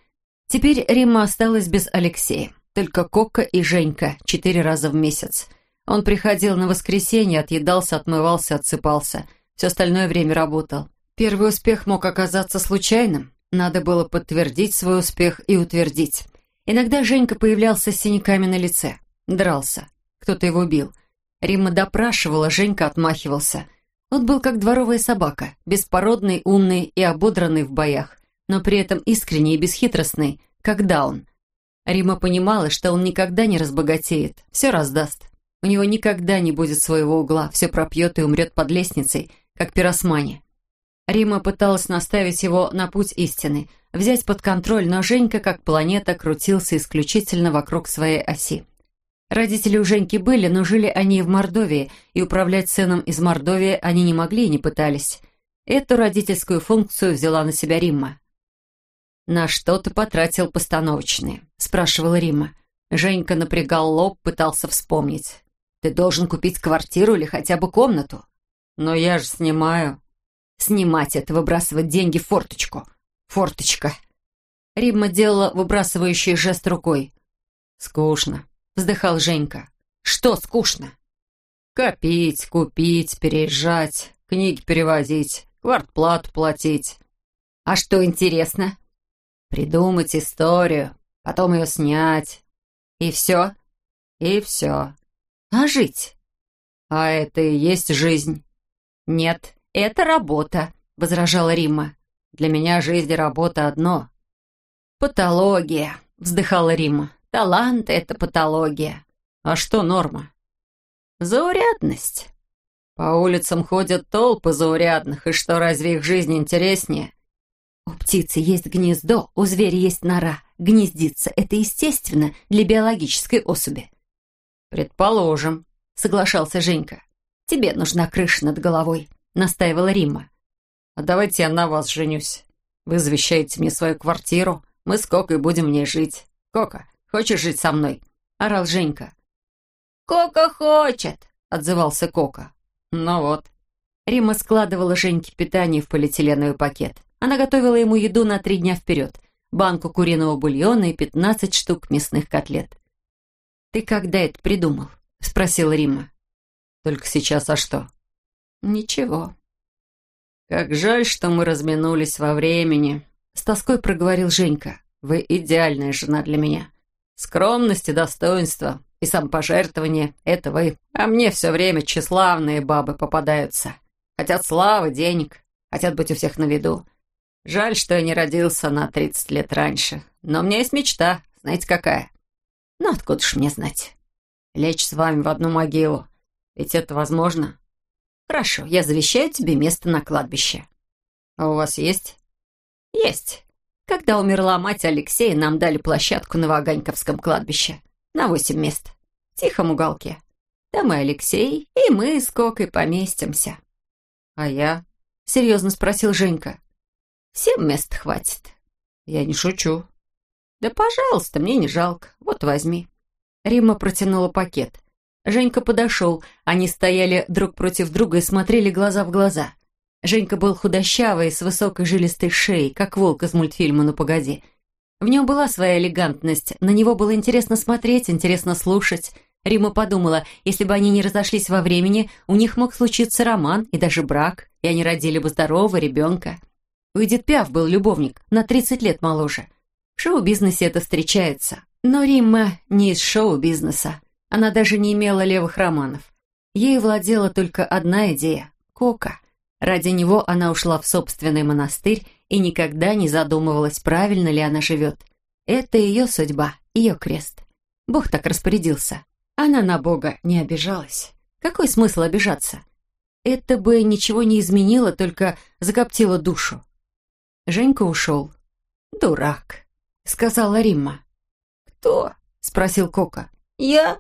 [SPEAKER 1] Теперь Римма осталась без Алексея. Только Кока и Женька четыре раза в месяц. Он приходил на воскресенье, отъедался, отмывался, отсыпался. Все остальное время работал. Первый успех мог оказаться случайным. Надо было подтвердить свой успех и утвердить. Иногда Женька появлялся с синяками на лице. Дрался. Кто-то его бил. Римма допрашивала, Женька отмахивался – он был как дворовая собака, беспородный, умный и ободранный в боях, но при этом искренний и бесхитростный, как Даун. Рима понимала, что он никогда не разбогатеет, все раздаст. У него никогда не будет своего угла, все пропьет и умрет под лестницей, как пиросмани. Рима пыталась наставить его на путь истины, взять под контроль, но Женька, как планета, крутился исключительно вокруг своей оси. Родители у Женьки были, но жили они в Мордовии, и управлять сыном из Мордовии они не могли и не пытались. Эту родительскую функцию взяла на себя Римма. «На что ты потратил постановочные?» – спрашивала Римма. Женька напрягал лоб, пытался вспомнить. «Ты должен купить квартиру или хотя бы комнату». «Но я же снимаю». «Снимать — это выбрасывать деньги в форточку». «Форточка». Римма делала выбрасывающий жест рукой. «Скучно вздыхал Женька. «Что скучно?» «Копить, купить, переезжать, книги перевозить, квартплату платить». «А что интересно?» «Придумать историю, потом ее снять. И все?» «И все». «А жить?» «А это и есть жизнь». «Нет, это работа», — возражала Римма. «Для меня жизнь и работа одно». «Патология», — вздыхала Римма. Талант — это патология. А что норма? Заурядность. По улицам ходят толпы заурядных, и что, разве их жизнь интереснее? У птицы есть гнездо, у зверя есть нора. Гнездиться — это естественно для биологической особи. «Предположим», — соглашался Женька. «Тебе нужна крыша над головой», — настаивала Римма. «А давайте я на вас женюсь. Вы завещаете мне свою квартиру, мы с Кокой будем в ней жить. Кока, Хочешь жить со мной?» — орал Женька. «Кока хочет!» — отзывался Кока. «Ну вот». Рима складывала Женьке питание в полиэтиленовый пакет. Она готовила ему еду на три дня вперед. Банку куриного бульона и пятнадцать штук мясных котлет. «Ты когда это придумал?» — спросила Рима. «Только сейчас, а что?» «Ничего». «Как жаль, что мы разминулись во времени», — с тоской проговорил Женька. «Вы идеальная жена для меня. Скромность и достоинство, и самопожертвование — это вы. А мне все время тщеславные бабы попадаются. Хотят славы, денег, хотят быть у всех на виду. Жаль, что я не родился на 30 лет раньше. Но у меня есть мечта, знаете какая? Ну, откуда ж мне знать? Лечь с вами в одну могилу. Ведь это возможно. Хорошо, я завещаю тебе место на кладбище. А у вас есть? Есть. Когда умерла мать Алексея, нам дали площадку на Ваганьковском кладбище. На восемь мест. В тихом уголке. Там и Алексей, и мы с Кокой поместимся». «А я?» — серьезно спросил Женька. «Всем мест хватит». «Я не шучу». «Да, пожалуйста, мне не жалко. Вот возьми». Римма протянула пакет. Женька подошел. Они стояли друг против друга и смотрели глаза в глаза. Женька был худощавый, с высокой жилистой шеей, как волк из мультфильма «Ну, погоди». В нем была своя элегантность, на него было интересно смотреть, интересно слушать. Рима подумала, если бы они не разошлись во времени, у них мог случиться роман и даже брак, и они родили бы здорового ребенка. У Эдит Пиаф был любовник, на 30 лет моложе. В шоу-бизнесе это встречается. Но Римма не из шоу-бизнеса. Она даже не имела левых романов. Ей владела только одна идея — Кока. Ради него она ушла в собственный монастырь и никогда не задумывалась, правильно ли она живет. Это ее судьба, ее крест. Бог так распорядился. Она на Бога не обижалась. Какой смысл обижаться? Это бы ничего не изменило, только закоптило душу. Женька ушел. «Дурак», — сказала Римма.
[SPEAKER 2] «Кто?»
[SPEAKER 1] — спросил Кока.
[SPEAKER 2] «Я?»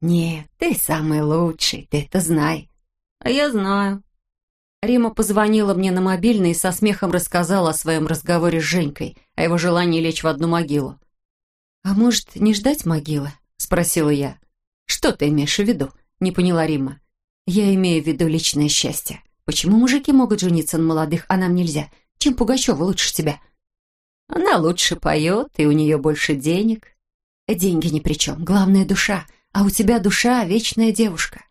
[SPEAKER 1] «Нет, ты самый лучший, ты это знай».
[SPEAKER 2] «А я знаю»,
[SPEAKER 1] Рима позвонила мне на мобильный и со смехом рассказала о своем разговоре с Женькой, о его желании лечь в одну могилу. «А может, не ждать могилы?» — спросила я. «Что ты имеешь в виду?» — не поняла Рима. «Я имею в виду личное счастье. Почему мужики могут жениться на молодых, а нам нельзя? Чем Пугачева лучше тебя?» «Она лучше поет, и у нее больше денег». «Деньги ни при чем. Главное — душа. А у тебя душа — вечная девушка».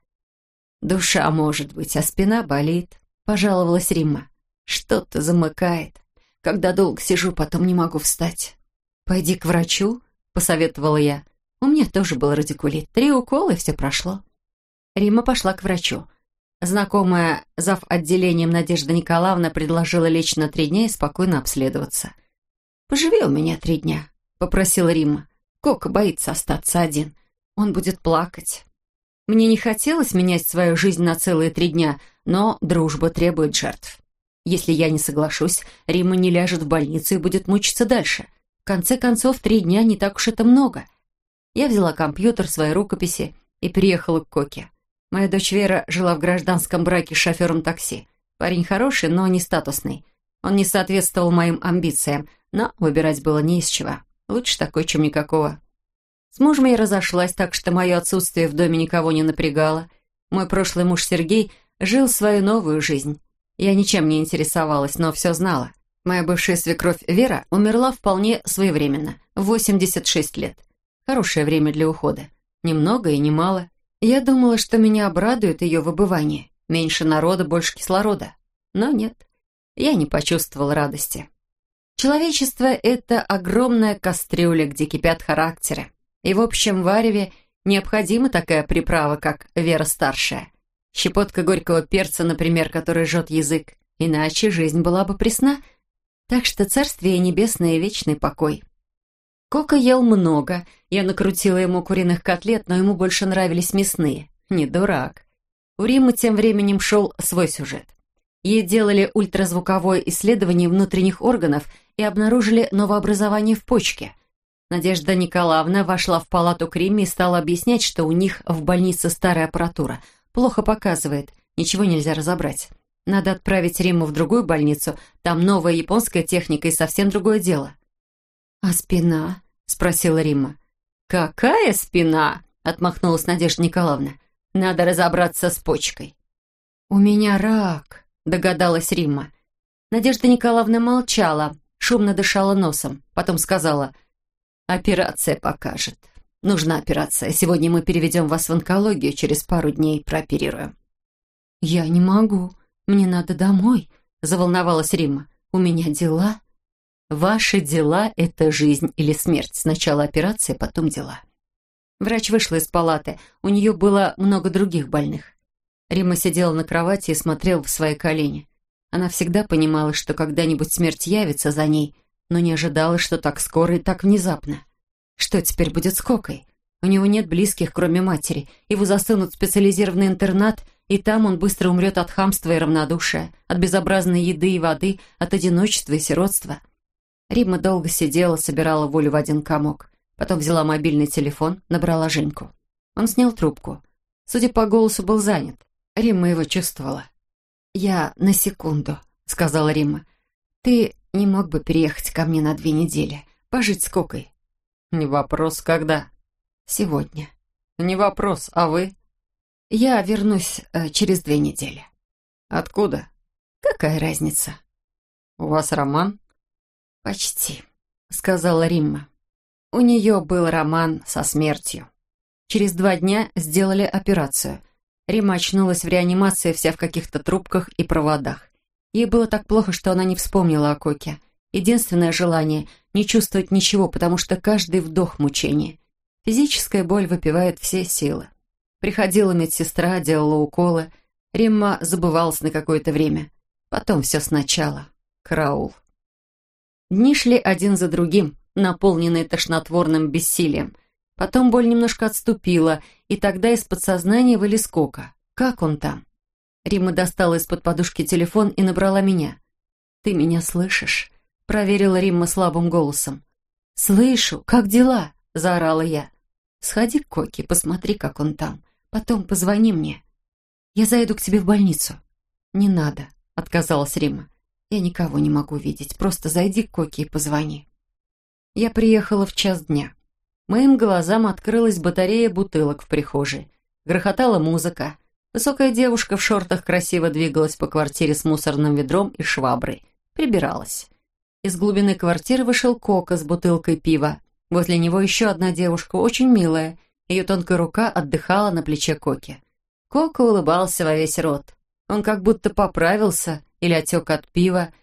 [SPEAKER 1] «Душа может быть, а спина болит. — пожаловалась Римма. «Что-то замыкает. Когда долго сижу, потом не могу встать». «Пойди к врачу», — посоветовала я. «У меня тоже был радикулит. Три укола, и все прошло». Римма пошла к врачу. Знакомая зав. отделением Надежда Николаевна предложила лечь на три дня и спокойно обследоваться. «Поживи у меня три дня», — попросила Римма. Кока боится остаться один. Он будет плакать. Мне не хотелось менять свою жизнь на целые три дня, но дружба требует жертв. Если я не соглашусь, Рима не ляжет в больницу и будет мучиться дальше. В конце концов, три дня не так уж это много. Я взяла компьютер, свои рукописи и переехала к Коке. Моя дочь Вера жила в гражданском браке с шофером такси. Парень хороший, но не статусный. Он не соответствовал моим амбициям, но выбирать было не из чего. Лучше такой, чем никакого. С мужем я разошлась, так что мое отсутствие в доме никого не напрягало. Мой прошлый муж Сергей жил свою новую жизнь. Я ничем не интересовалась, но все знала. Моя бывшая свекровь Вера умерла вполне своевременно, в 86 лет. Хорошее время для ухода. Немного и немало. Я думала, что меня обрадует ее выбывание. Меньше народа, больше кислорода. Но нет, я не почувствовала радости. Человечество — это огромная кастрюля, где кипят характеры. И в общем вареве необходима такая приправа, как Вера Старшая. Щепотка горького перца, например, который жжет язык. Иначе жизнь была бы пресна. Так что царствие небесное и вечный покой. Кока ел много. Я накрутила ему куриных котлет, но ему больше нравились мясные. Не дурак. У Римы тем временем шел свой сюжет. Ей делали ультразвуковое исследование внутренних органов и обнаружили новообразование в почке. Надежда Николаевна вошла в палату к Риме и стала объяснять, что у них в больнице старая аппаратура – Плохо показывает, ничего нельзя разобрать. Надо отправить Риму в другую больницу, там новая японская техника и совсем другое дело». «А спина?» — спросила Римма. «Какая спина?» — отмахнулась Надежда Николаевна. «Надо разобраться с почкой». «У меня рак», — догадалась Римма. Надежда Николаевна молчала, шумно дышала носом, потом сказала, «Операция покажет». Нужна операция. Сегодня мы переведем вас в онкологию, через пару дней прооперируем». «Я не могу. Мне надо домой», — заволновалась Римма. «У меня дела». «Ваши дела — это жизнь или смерть. Сначала операция, потом дела». Врач вышла из палаты. У нее было много других больных. Рима сидела на кровати и смотрела в свои колени. Она всегда понимала, что когда-нибудь смерть явится за ней, но не ожидала, что так скоро и так внезапно. Что теперь будет с Кокой? У него нет близких, кроме матери. Его засунут в специализированный интернат, и там он быстро умрет от хамства и равнодушия, от безобразной еды и воды, от одиночества и сиротства. Римма долго сидела, собирала волю в один комок. Потом взяла мобильный телефон, набрала Женьку. Он снял трубку. Судя по голосу, был занят. Римма его чувствовала. «Я на секунду», — сказала Римма. «Ты не мог бы переехать ко мне на две недели, пожить с Кокой?» «Не вопрос, когда?» «Сегодня». «Не вопрос, а вы?» «Я вернусь э, через две недели». «Откуда?» «Какая разница?» «У вас роман?» «Почти», — сказала Римма. У нее был роман со смертью. Через два дня сделали операцию. Рима очнулась в реанимации вся в каких-то трубках и проводах. Ей было так плохо, что она не вспомнила о Коке. Единственное желание — не чувствовать ничего, потому что каждый вдох мучения. Физическая боль выпивает все силы. Приходила медсестра, делала уколы. Римма забывалась на какое-то время. Потом все сначала. Караул. Дни шли один за другим, наполненные тошнотворным бессилием. Потом боль немножко отступила, и тогда из подсознания вылез Кока. Как он там? Рима достала из-под подушки телефон и набрала меня. «Ты меня слышишь?» — проверила Римма слабым голосом. «Слышу. Как дела?» — заорала я. «Сходи к Коке, посмотри, как он там. Потом позвони мне. Я зайду к тебе в больницу». «Не надо», — отказалась Рима. «Я никого не могу видеть. Просто зайди к Коке и позвони». Я приехала в час дня. Моим глазам открылась батарея бутылок в прихожей. Грохотала музыка. Высокая девушка в шортах красиво двигалась по квартире с мусорным ведром и шваброй. Прибиралась. Из глубины квартиры вышел Кока с бутылкой пива. Возле него еще одна девушка, очень милая. Ее тонкая рука отдыхала на плече Коки. Кока улыбался во весь рот. Он как будто поправился или отек от пива.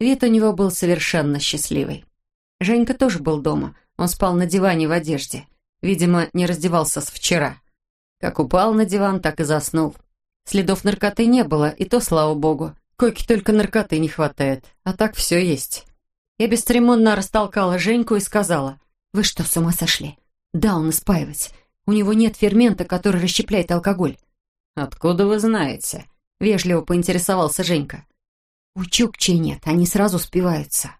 [SPEAKER 1] Вид у него был совершенно счастливый. Женька тоже был дома. Он спал на диване в одежде. Видимо, не раздевался с вчера. Как упал на диван, так и заснул. Следов наркоты не было, и то, слава богу. Койки только наркоты не хватает, а так все есть. Я бесцеремонно растолкала Женьку и сказала, «Вы что, с ума сошли? Да, он испаивать. У него нет фермента, который расщепляет алкоголь». «Откуда вы знаете?» — вежливо поинтересовался Женька. «У Чукчей нет, они сразу спиваются».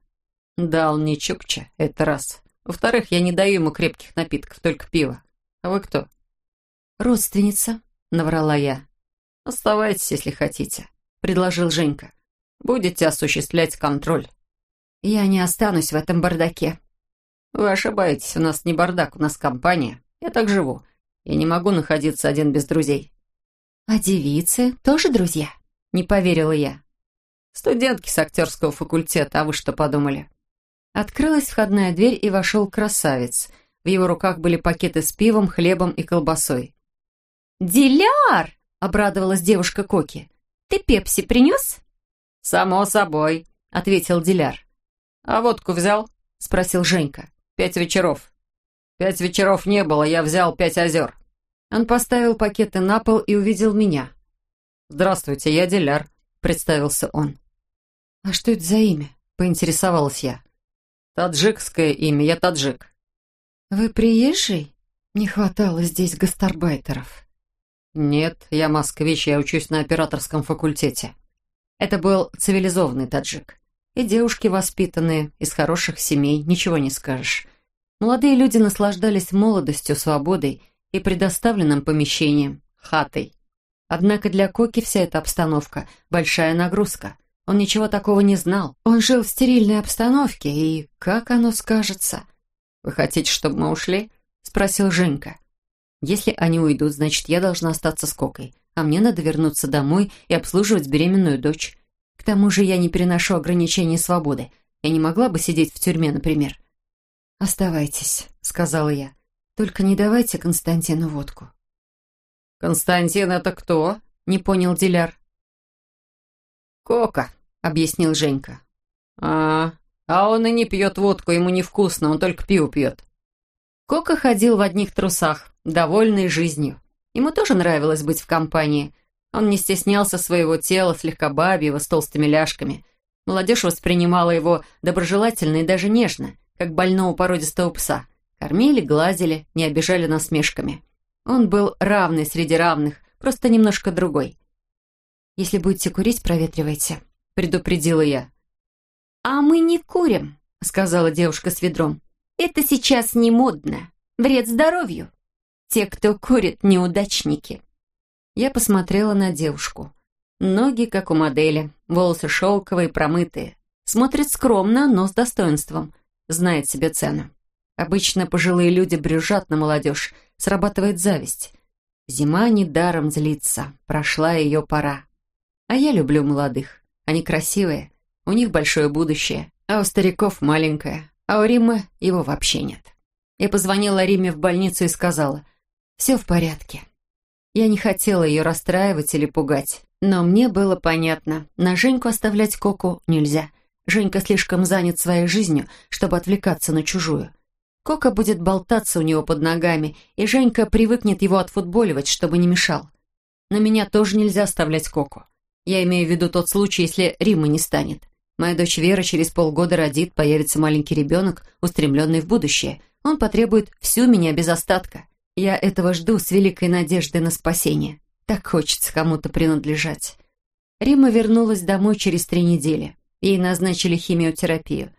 [SPEAKER 1] «Да, он не Чукча, это раз. Во-вторых, я не даю ему крепких напитков, только пиво. А вы кто?» «Родственница», — наврала я. «Оставайтесь, если хотите», — предложил Женька. «Будете осуществлять контроль». «Я не останусь в этом бардаке». «Вы ошибаетесь, у нас не бардак, у нас компания. Я так живу. Я не могу находиться один без друзей». «А девицы тоже друзья?» — не поверила я. «Студентки с актерского факультета, а вы что подумали?» Открылась входная дверь, и вошел красавец. В его руках были пакеты с пивом, хлебом и колбасой. «Диляр!» — обрадовалась девушка Коки. «Ты пепси принес?» «Само собой», — ответил Диляр. «А водку взял?» — спросил Женька. «Пять вечеров». «Пять вечеров не было, я взял пять озер». Он поставил пакеты на пол и увидел меня. «Здравствуйте, я Диляр», — представился он. «А что это за имя?» — поинтересовалась я. «Таджикское имя, я таджик». «Вы приезжий? Не хватало здесь гастарбайтеров». «Нет, я москвич, я учусь на операторском факультете». Это был цивилизованный таджик. И девушки воспитанные, из хороших семей, ничего не скажешь. Молодые люди наслаждались молодостью, свободой и предоставленным помещением, хатой. Однако для Коки вся эта обстановка – большая нагрузка – он ничего такого не знал. Он жил в стерильной обстановке, и как оно скажется? «Вы хотите, чтобы мы ушли?» — спросил Женька. «Если они уйдут, значит, я должна остаться с Кокой, а мне надо вернуться домой и обслуживать беременную дочь. К тому же я не переношу ограничений свободы. Я не могла бы сидеть в тюрьме, например». «Оставайтесь», — сказала я. «Только не давайте Константину водку». «Константин это кто?» — не понял Диляр. «Кока», — объяснил Женька. «А, а он и не пьет водку, ему невкусно, он только пиво пьет». Кока ходил в одних трусах, довольный жизнью. Ему тоже нравилось быть в компании. Он не стеснялся своего тела, слегка бабьего, с толстыми ляжками. Молодежь воспринимала его доброжелательно и даже нежно, как больного породистого пса. Кормили, гладили, не обижали насмешками. Он был равный среди равных, просто немножко другой. «Если будете курить, проветривайте», предупредила я. «А мы не курим», — сказала девушка с ведром. «Это сейчас не модно. Вред здоровью. Те, кто курит, неудачники». Я посмотрела на девушку. Ноги, как у модели, волосы шелковые, промытые. Смотрит скромно, но с достоинством. Знает себе цену. Обычно пожилые люди брюжат на молодежь, срабатывает зависть. Зима недаром злится, прошла ее пора. А я люблю молодых. Они красивые, у них большое будущее, а у стариков маленькое, а у Риммы его вообще нет. Я позвонила Риме в больницу и сказала, «Все в порядке». Я не хотела ее расстраивать или пугать, но мне было понятно, на Женьку оставлять Коку нельзя. Женька слишком занят своей жизнью, чтобы отвлекаться на чужую. Кока будет болтаться у него под ногами, и Женька привыкнет его отфутболивать, чтобы не мешал. На меня тоже нельзя оставлять Коку. Я имею в виду тот случай, если Рима не станет. Моя дочь Вера через полгода родит, появится маленький ребенок, устремленный в будущее. Он потребует всю меня без остатка. Я этого жду с великой надеждой на спасение. Так хочется кому-то принадлежать. Рима вернулась домой через три недели. Ей назначили химиотерапию.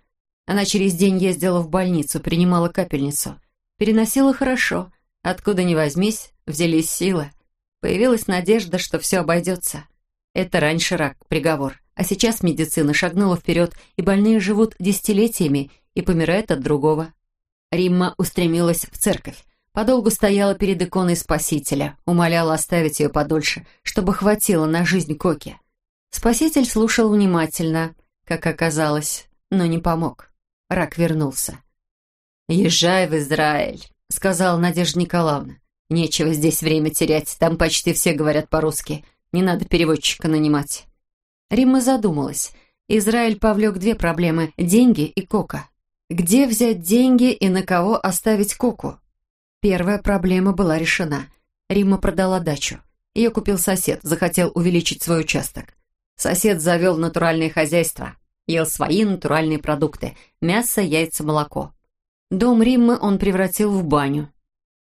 [SPEAKER 1] Она через день ездила в больницу, принимала капельницу. Переносила хорошо. Откуда ни возьмись, взялись силы. Появилась надежда, что все обойдется. Это раньше рак, приговор. А сейчас медицина шагнула вперед, и больные живут десятилетиями и помирают от другого. Римма устремилась в церковь. Подолгу стояла перед иконой Спасителя, умоляла оставить ее подольше, чтобы хватило на жизнь Коки. Спаситель слушал внимательно, как оказалось, но не помог. Рак вернулся. «Езжай в Израиль», — сказала Надежда Николаевна. «Нечего здесь время терять, там почти все говорят по-русски. Не надо переводчика нанимать». Римма задумалась. Израиль повлек две проблемы — деньги и кока. Где взять деньги и на кого оставить коку? Первая проблема была решена. Римма продала дачу. Ее купил сосед, захотел увеличить свой участок. Сосед завел натуральное хозяйство. Ел свои натуральные продукты – мясо, яйца, молоко. Дом Риммы он превратил в баню.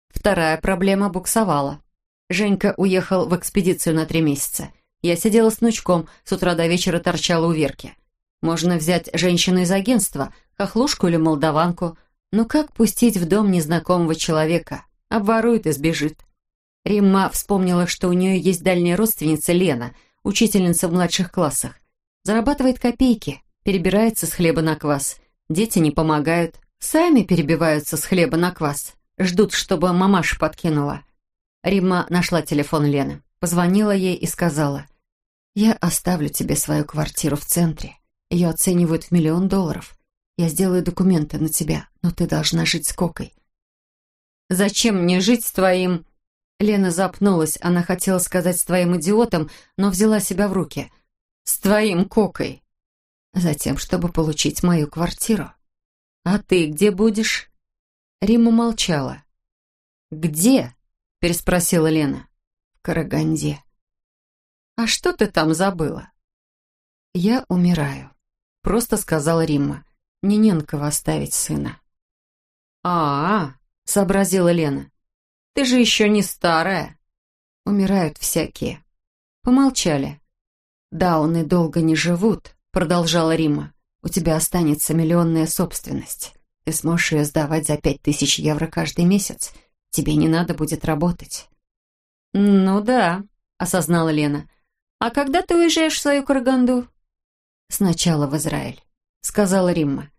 [SPEAKER 1] Вторая проблема буксовала. Женька уехал в экспедицию на три месяца. Я сидела с внучком, с утра до вечера торчала у Верки. Можно взять женщину из агентства, хохлушку или молдаванку, но как пустить в дом незнакомого человека? Обворует и сбежит. Римма вспомнила, что у нее есть дальняя родственница Лена, учительница в младших классах. Зарабатывает копейки, перебирается с хлеба на квас. Дети не помогают, сами перебиваются с хлеба на квас. Ждут, чтобы мамаша подкинула. Римма нашла телефон Лены, позвонила ей и сказала, «Я оставлю тебе свою квартиру в центре. Ее оценивают в миллион долларов. Я сделаю документы на тебя, но ты должна жить с Кокой». «Зачем мне жить с твоим...» Лена запнулась, она хотела сказать «с твоим идиотом», но взяла себя в руки. «С твоим Кокой». Затем, чтобы получить мою квартиру. А ты где будешь? Рима молчала. Где? переспросила Лена. В Караганде. А что ты там забыла? Я умираю, просто сказала Римма. Не кого оставить сына. А, -а, -а сообразила Лена. Ты же еще не старая. Умирают всякие. Помолчали. Да, он и долго не живут, продолжала Рима. «У тебя останется миллионная собственность. Ты сможешь ее сдавать за пять тысяч евро каждый месяц. Тебе не надо будет работать». «Ну да», — осознала Лена. «А когда ты уезжаешь в свою Караганду?» «Сначала в Израиль», — сказала Римма.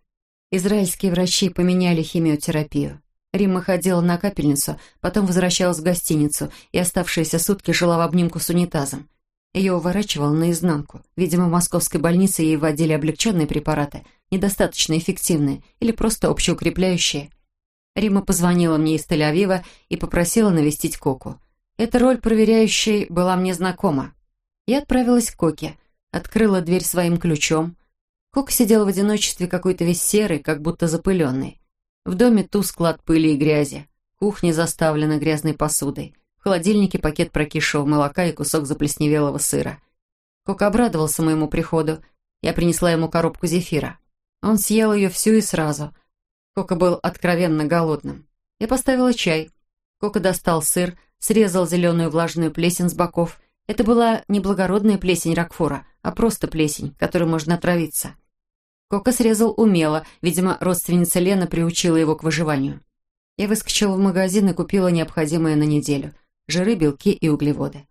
[SPEAKER 1] Израильские врачи поменяли химиотерапию. Римма ходила на капельницу, потом возвращалась в гостиницу и оставшиеся сутки жила в обнимку с унитазом. Ее уворачивало наизнанку. Видимо, в московской больнице ей вводили облегченные препараты, недостаточно эффективные или просто общеукрепляющие. Рима позвонила мне из Тель-Авива и попросила навестить Коку. Эта роль проверяющей была мне знакома. Я отправилась к Коке, открыла дверь своим ключом. Кока сидел в одиночестве какой-то весь серый, как будто запыленный. В доме тускло от пыли и грязи. Кухня заставлена грязной посудой. В холодильнике пакет прокисшего молока и кусок заплесневелого сыра. Кок обрадовался моему приходу. Я принесла ему коробку зефира. Он съел ее всю и сразу. Кока был откровенно голодным. Я поставила чай. Кока достал сыр, срезал зеленую влажную плесень с боков. Это была не благородная плесень Рокфора, а просто плесень, которой можно отравиться. Кока срезал умело, видимо, родственница Лена приучила его к выживанию. Я выскочила в магазин и купила необходимое на неделю – жиры, белки и углеводы.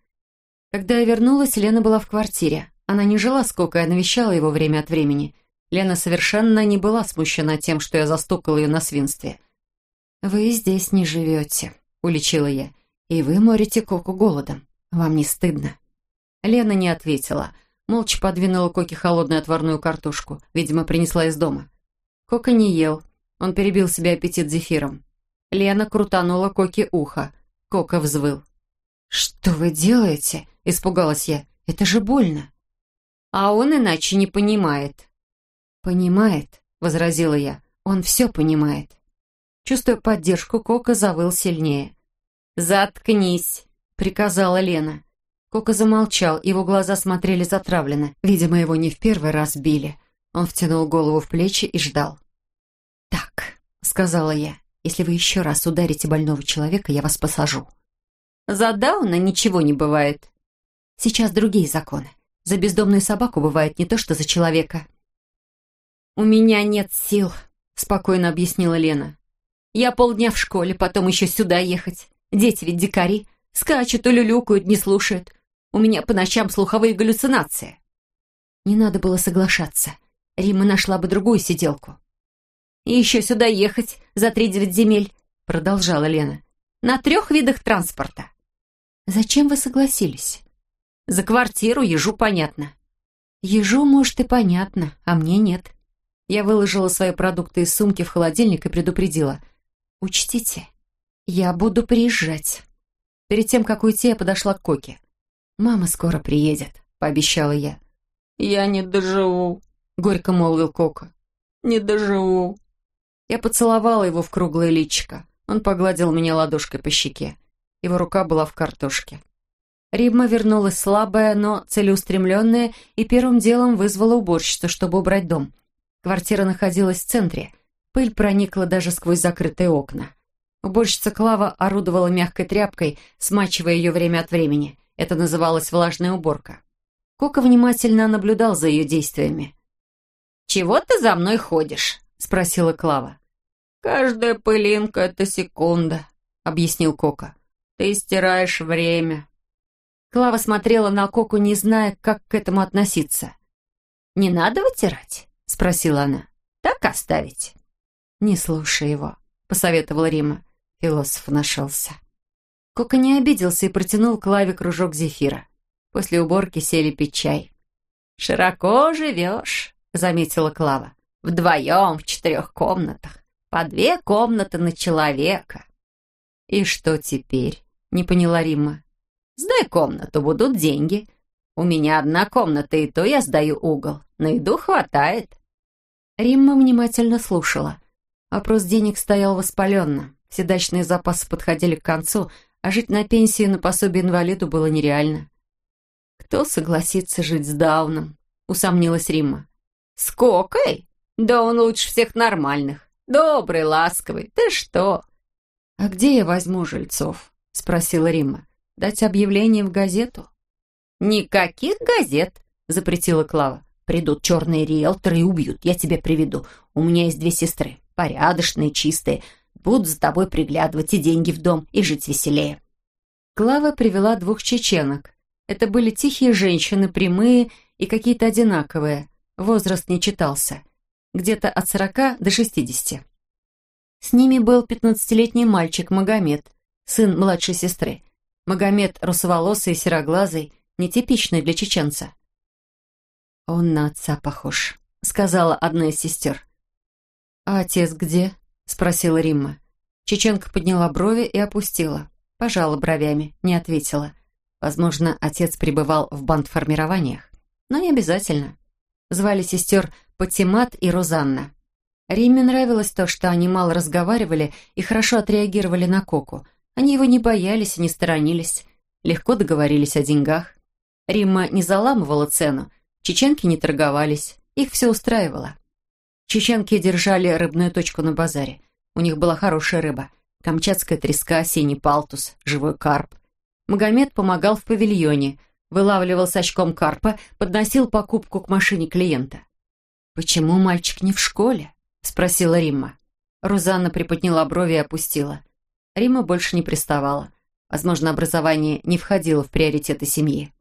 [SPEAKER 1] Когда я вернулась, Лена была в квартире. Она не жила с Кокой, а навещала его время от времени. Лена совершенно не была смущена тем, что я застукала ее на свинстве. «Вы здесь не живете», — уличила я. «И вы морите Коку голодом. Вам не стыдно?» Лена не ответила. Молча подвинула Коке холодную отварную картошку. Видимо, принесла из дома. Кока не ел. Он перебил себе аппетит зефиром. Лена крутанула Коке ухо. Кока взвыл. «Что вы делаете?» — испугалась я. «Это же больно». «А он иначе не понимает». «Понимает», — возразила я. «Он все понимает». Чувствуя поддержку, Кока завыл сильнее. «Заткнись», — приказала Лена. Кока замолчал, его глаза смотрели затравленно. Видимо, его не в первый раз били. Он втянул голову в плечи и ждал. «Так», — сказала я, — «если вы еще раз ударите больного человека, я вас посажу». «За Дауна ничего не бывает». «Сейчас другие законы. За бездомную собаку бывает не то, что за человека». «У меня нет сил», — спокойно объяснила Лена. «Я полдня в школе, потом еще сюда ехать. Дети ведь дикари. Скачут, улюлюкают, не слушают. У меня по ночам слуховые галлюцинации». Не надо было соглашаться. Рима нашла бы другую сиделку. «И еще сюда ехать за три девять земель», — продолжала Лена. «На трех видах транспорта». «Зачем вы согласились?» «За квартиру ежу понятно». «Ежу, может, и понятно, а мне нет». Я выложила свои продукты из сумки в холодильник и предупредила. «Учтите, я буду приезжать». Перед тем, как уйти, я подошла к Коке. «Мама скоро приедет», — пообещала я.
[SPEAKER 3] «Я не доживу», — горько молвил Кока. «Не доживу».
[SPEAKER 1] Я поцеловала его в круглое личико. Он погладил меня ладошкой по щеке. Его рука была в картошке. Римма вернулась слабая, но целеустремленная, и первым делом вызвала уборщицу, чтобы убрать дом. Квартира находилась в центре. Пыль проникла даже сквозь закрытые окна. Уборщица Клава орудовала мягкой тряпкой, смачивая ее время от времени. Это называлось влажная уборка. Кока внимательно наблюдал за ее действиями.
[SPEAKER 2] «Чего ты за мной ходишь?» — спросила Клава.
[SPEAKER 3] «Каждая пылинка — это секунда», — объяснил Кока. «Ты стираешь время».
[SPEAKER 1] Клава смотрела на Коку, не зная, как к этому относиться.
[SPEAKER 2] «Не надо вытирать?» — спросила она. «Так оставить?»
[SPEAKER 1] «Не слушай его», — посоветовала Рима. Философ нашелся. Кока не обиделся и протянул Клаве кружок зефира. После уборки сели пить чай.
[SPEAKER 2] «Широко живешь», — заметила Клава. «Вдвоем в четырех комнатах. По две комнаты на человека».
[SPEAKER 1] «И что теперь?» — не поняла Римма.
[SPEAKER 2] «Сдай комнату, будут деньги. У меня одна комната, и то я сдаю угол. На еду хватает».
[SPEAKER 1] Римма внимательно слушала. Вопрос денег стоял воспаленно. Все дачные запасы подходили к концу, а жить на пенсии на пособие инвалиду было нереально. «Кто согласится жить с Дауном?» — усомнилась Римма.
[SPEAKER 2] «С Кокой? Да он лучше всех нормальных. Добрый, ласковый. Ты что?»
[SPEAKER 1] «А где я возьму жильцов?» — спросила Римма. «Дать объявление в газету?»
[SPEAKER 2] «Никаких газет!» — запретила Клава. «Придут черные риэлторы и убьют. Я тебе приведу. У меня есть две сестры. Порядочные, чистые. Будут за тобой приглядывать и деньги в дом, и жить веселее».
[SPEAKER 1] Клава привела двух чеченок. Это были тихие женщины, прямые и какие-то одинаковые. Возраст не читался. Где-то от сорока до шестидесяти. С ними был пятнадцатилетний мальчик Магомед, сын младшей сестры. Магомед русоволосый и сероглазый, нетипичный для чеченца. «Он на отца похож», — сказала одна из сестер. «А отец где?» — спросила Римма. Чеченка подняла брови и опустила. Пожала бровями, не ответила. Возможно, отец пребывал в бандформированиях. Но не обязательно. Звали сестер Патимат и Розанна. Римме нравилось то, что они мало разговаривали и хорошо отреагировали на Коку. Они его не боялись и не сторонились. Легко договорились о деньгах. Римма не заламывала цену. Чеченки не торговались. Их все устраивало. Чеченки держали рыбную точку на базаре. У них была хорошая рыба. Камчатская треска, синий палтус, живой карп. Магомед помогал в павильоне, вылавливал с очком карпа, подносил покупку к машине клиента. «Почему мальчик не в школе?» — спросила Римма. Рузанна приподняла брови и опустила. Римма больше не приставала. Возможно, образование не входило в приоритеты семьи.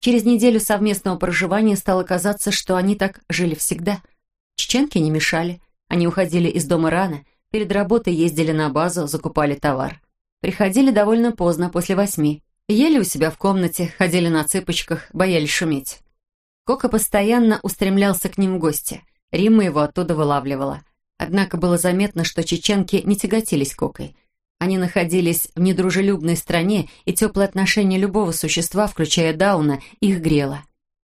[SPEAKER 1] Через неделю совместного проживания стало казаться, что они так жили всегда. Чеченки не мешали. Они уходили из дома рано, перед работой ездили на базу, закупали товар. Приходили довольно поздно, после восьми. Ели у себя в комнате, ходили на цыпочках, боялись шуметь. Кока постоянно устремлялся к ним в гости. Римма его оттуда вылавливала. Однако было заметно, что чеченки не тяготились Кокой. Они находились в недружелюбной стране, и теплое отношение любого существа, включая Дауна, их грело.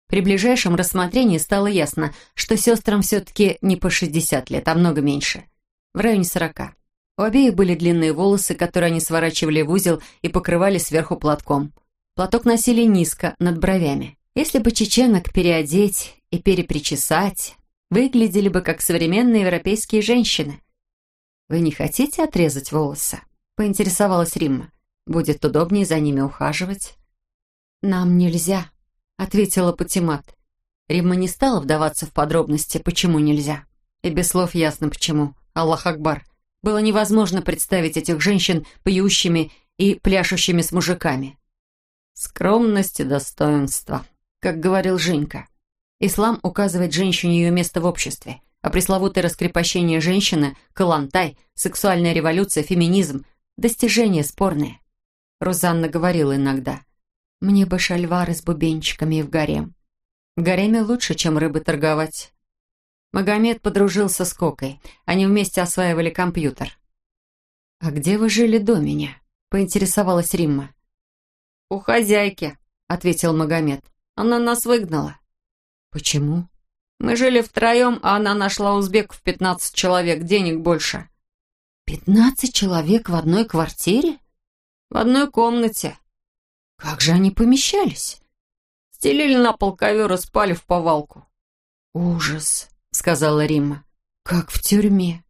[SPEAKER 1] При ближайшем рассмотрении стало ясно, что сестрам все-таки не по 60 лет, а много меньше. В районе 40. У обеих были длинные волосы, которые они сворачивали в узел и покрывали сверху платком. Платок носили низко, над бровями. Если бы чеченок переодеть и перепричесать, выглядели бы как современные европейские женщины. «Вы не хотите отрезать волосы?» поинтересовалась Римма. «Будет удобнее за ними ухаживать». «Нам нельзя», — ответила Патимат. Римма не стала вдаваться в подробности, почему нельзя. И без слов ясно почему. Аллах Акбар. Было невозможно представить этих женщин пьющими и пляшущими с мужиками. «Скромность и достоинство», как говорил Женька. Ислам указывает женщине ее место в обществе, а пресловутое раскрепощение женщины, калантай, сексуальная революция, феминизм Достижения спорные. Розанна говорила иногда. «Мне бы шальвары с бубенчиками в гарем». В гареме лучше, чем рыбы торговать. Магомед подружился с Кокой. Они вместе осваивали компьютер. «А где вы жили до меня?» — поинтересовалась Римма.
[SPEAKER 3] «У хозяйки», — ответил Магомед. «Она нас выгнала».
[SPEAKER 1] «Почему?»
[SPEAKER 3] «Мы жили втроем, а она нашла узбеков пятнадцать человек, денег больше».
[SPEAKER 1] «Пятнадцать человек в одной квартире?»
[SPEAKER 3] «В одной комнате».
[SPEAKER 1] «Как же они помещались?»
[SPEAKER 3] «Стелили на пол ковер и спали в повалку».
[SPEAKER 1] «Ужас», — сказала Римма. «Как в тюрьме».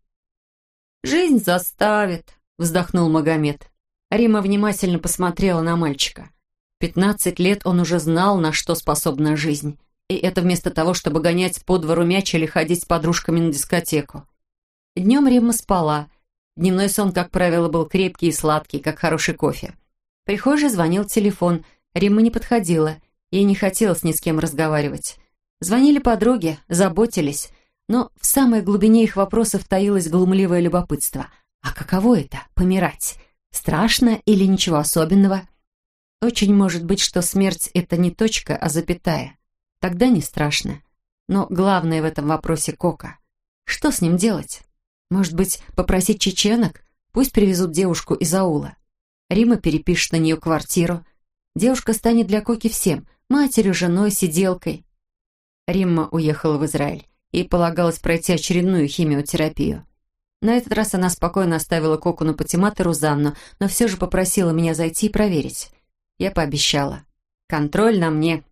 [SPEAKER 3] «Жизнь заставит», — вздохнул Магомед.
[SPEAKER 1] Рима внимательно посмотрела на мальчика. Пятнадцать лет он уже знал, на что способна жизнь. И это вместо того, чтобы гонять по двору мяч или ходить с подружками на дискотеку. Днем Римма спала, Дневной сон, как правило, был крепкий и сладкий, как хороший кофе. Прихожей звонил телефон. Римма не подходила. Ей не хотелось ни с кем разговаривать. Звонили подруги, заботились. Но в самой глубине их вопросов таилось глумливое любопытство. А каково это — помирать? Страшно или ничего особенного? Очень может быть, что смерть — это не точка, а запятая. Тогда не страшно. Но главное в этом вопросе Кока. Что с ним делать? Может быть, попросить чеченок? Пусть привезут девушку из аула. Рима перепишет на нее квартиру. Девушка станет для Коки всем – матерью, женой, сиделкой. Римма уехала в Израиль. и полагалось пройти очередную химиотерапию. На этот раз она спокойно оставила Коку на патимат и Рузанну, но все же попросила меня зайти и проверить. Я пообещала. Контроль на мне.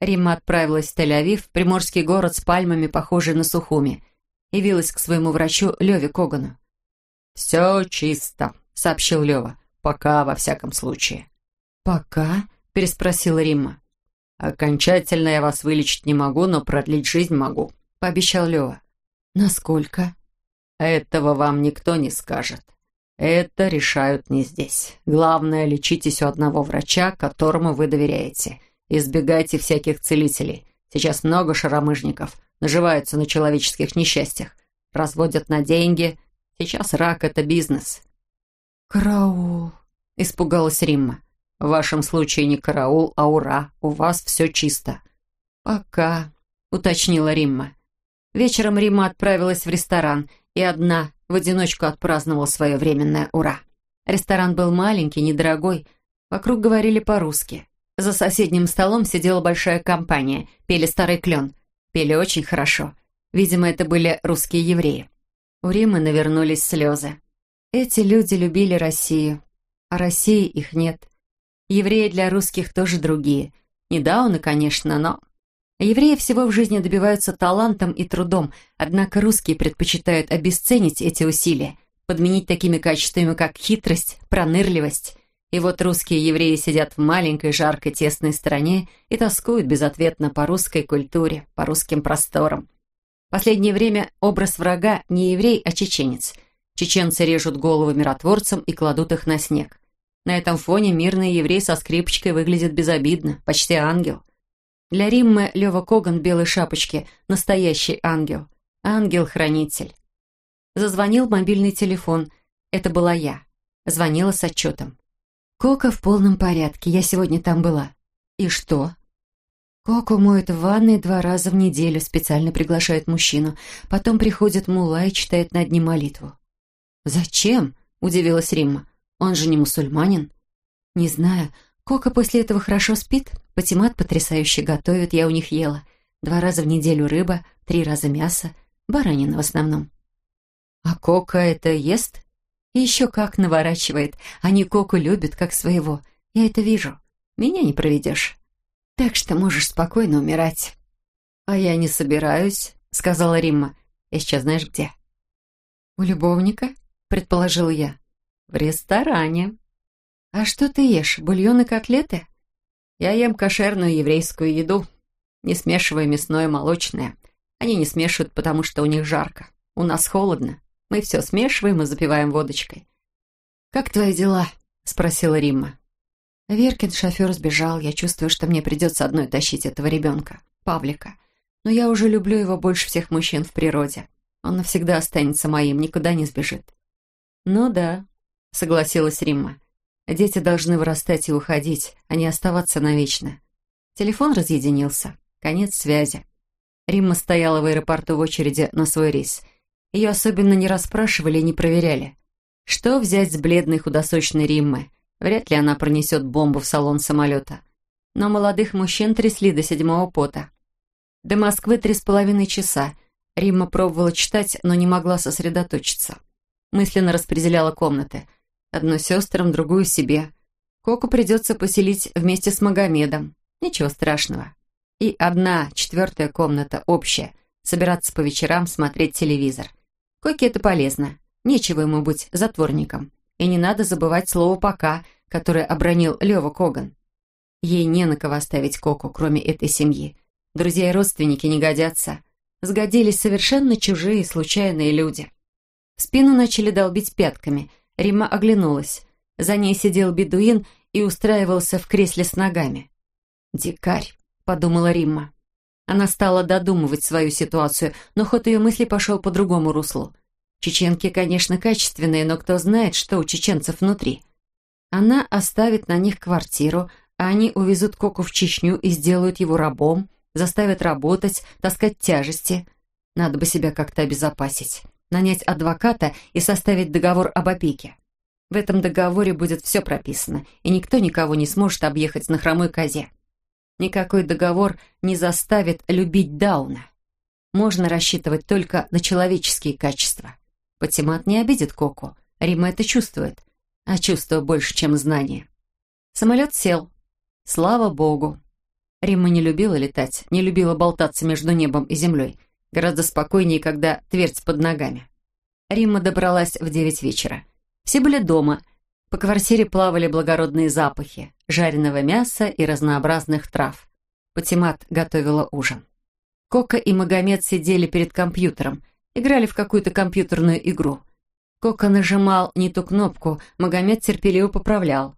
[SPEAKER 1] Римма отправилась в Тель-Авив, приморский город с пальмами, похожий на Сухуми – явилась к своему врачу Леве Когану.
[SPEAKER 3] «Все чисто», — сообщил Лева. «Пока, во всяком случае».
[SPEAKER 1] «Пока?» — переспросила Римма.
[SPEAKER 3] «Окончательно я вас вылечить не могу, но продлить жизнь могу», — пообещал Лева.
[SPEAKER 1] «Насколько?»
[SPEAKER 3] «Этого вам никто не скажет. Это решают не здесь. Главное, лечитесь у одного врача, которому вы доверяете. Избегайте всяких целителей. Сейчас много шаромыжников наживаются на человеческих несчастьях, разводят на деньги. Сейчас рак — это бизнес».
[SPEAKER 1] «Караул», — испугалась Римма.
[SPEAKER 3] «В вашем случае не караул, а ура, у вас все чисто».
[SPEAKER 1] «Пока», — уточнила Римма. Вечером Римма отправилась в ресторан и одна в одиночку отпраздновала свое временное «Ура». Ресторан был маленький, недорогой. Вокруг говорили по-русски. За соседним столом сидела большая компания, пели старый клен. Пели очень хорошо. Видимо, это были русские евреи. У Римы навернулись слезы. Эти люди любили Россию, а России их нет. Евреи для русских тоже другие. Не дауны, конечно, но... Евреи всего в жизни добиваются талантом и трудом, однако русские предпочитают обесценить эти усилия, подменить такими качествами, как хитрость, пронырливость, и вот русские евреи сидят в маленькой, жаркой, тесной стране и тоскуют безответно по русской культуре, по русским просторам. Последнее время образ врага не еврей, а чеченец. Чеченцы режут головы миротворцам и кладут их на снег. На этом фоне мирный еврей со скрипочкой выглядит безобидно, почти ангел. Для Риммы Лева Коган в белой шапочке – настоящий ангел. Ангел-хранитель. Зазвонил мобильный телефон. Это была я. Звонила с отчетом. «Кока в полном порядке. Я сегодня там была». «И что?» Коку моет в ванной два раза в неделю, специально приглашает мужчину. Потом приходит мула и читает над ним молитву. «Зачем?» – удивилась Римма. «Он же не мусульманин». «Не знаю. Кока после этого хорошо спит. Патимат потрясающе готовит, я у них ела. Два раза в неделю рыба, три раза мясо, баранина в основном». «А Кока это ест?» «И еще как наворачивает. Они Коку любят, как своего. Я это вижу. Меня не проведешь». Так что можешь спокойно умирать». «А я не собираюсь», — сказала Римма. «Я сейчас знаешь где?» «У любовника?» — предположил я. «В ресторане». «А что ты ешь, бульон и котлеты?» «Я ем кошерную еврейскую еду, не смешивая мясное и молочное. Они не смешивают, потому что у них жарко. У нас холодно. Мы все смешиваем и запиваем водочкой». «Как твои дела?» — спросила Римма. Веркин шофер сбежал. Я чувствую, что мне придется одной тащить этого ребенка, Павлика. Но я уже люблю его больше всех мужчин в природе. Он навсегда останется моим, никуда не сбежит. «Ну да», — согласилась Римма. «Дети должны вырастать и уходить, а не оставаться навечно». Телефон разъединился. Конец связи. Римма стояла в аэропорту в очереди на свой рейс. Ее особенно не расспрашивали и не проверяли. Что взять с бледной худосочной Риммы? Вряд ли она пронесет бомбу в салон самолета. Но молодых мужчин трясли до седьмого пота. До Москвы три с половиной часа. Римма пробовала читать, но не могла сосредоточиться. Мысленно распределяла комнаты. Одну сестрам, другую себе. Коку придется поселить вместе с Магомедом. Ничего страшного. И одна, четвертая комната, общая. Собираться по вечерам, смотреть телевизор. Коке это полезно. Нечего ему быть затворником. И не надо забывать слово «пока», которое обронил Лева Коган. Ей не на кого оставить Коку, кроме этой семьи. Друзья и родственники не годятся. Сгодились совершенно чужие, случайные люди. В спину начали долбить пятками. Рима оглянулась. За ней сидел бедуин и устраивался в кресле с ногами. «Дикарь», — подумала Римма. Она стала додумывать свою ситуацию, но ход ее мысли пошел по другому руслу. Чеченки, конечно, качественные, но кто знает, что у чеченцев внутри. Она оставит на них квартиру, а они увезут Коку в Чечню и сделают его рабом, заставят работать, таскать тяжести. Надо бы себя как-то обезопасить. Нанять адвоката и составить договор об опеке. В этом договоре будет все прописано, и никто никого не сможет объехать на хромой козе. Никакой договор не заставит любить Дауна. Можно рассчитывать только на человеческие качества. Патимат не обидит Коку. Рима это чувствует. А чувство больше, чем знание. Самолет сел. Слава богу. Римма не любила летать, не любила болтаться между небом и землей. Гораздо спокойнее, когда твердь под ногами. Римма добралась в девять вечера. Все были дома. По квартире плавали благородные запахи, жареного мяса и разнообразных трав. Патимат готовила ужин. Кока и Магомед сидели перед компьютером – Играли в какую-то компьютерную игру. Кока нажимал не ту кнопку, Магомед терпеливо поправлял.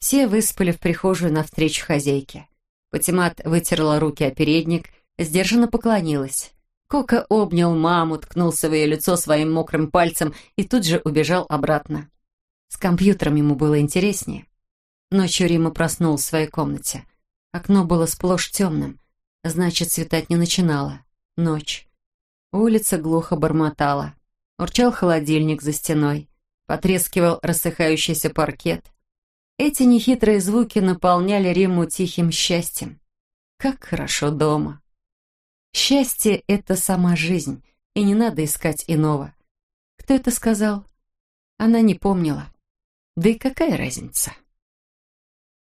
[SPEAKER 1] Все выспали в прихожую навстречу хозяйке. Патимат вытерла руки о передник, сдержанно поклонилась. Кока обнял маму, ткнулся в ее лицо своим мокрым пальцем и тут же убежал обратно. С компьютером ему было интереснее. Ночью Рима проснулась в своей комнате. Окно было сплошь темным. Значит, светать не начинало. Ночь. Улица глухо бормотала. Урчал холодильник за стеной. Потрескивал рассыхающийся паркет. Эти нехитрые звуки наполняли Риму тихим счастьем. Как хорошо дома. Счастье — это сама жизнь, и не надо искать иного. Кто это сказал? Она не помнила. Да и какая разница?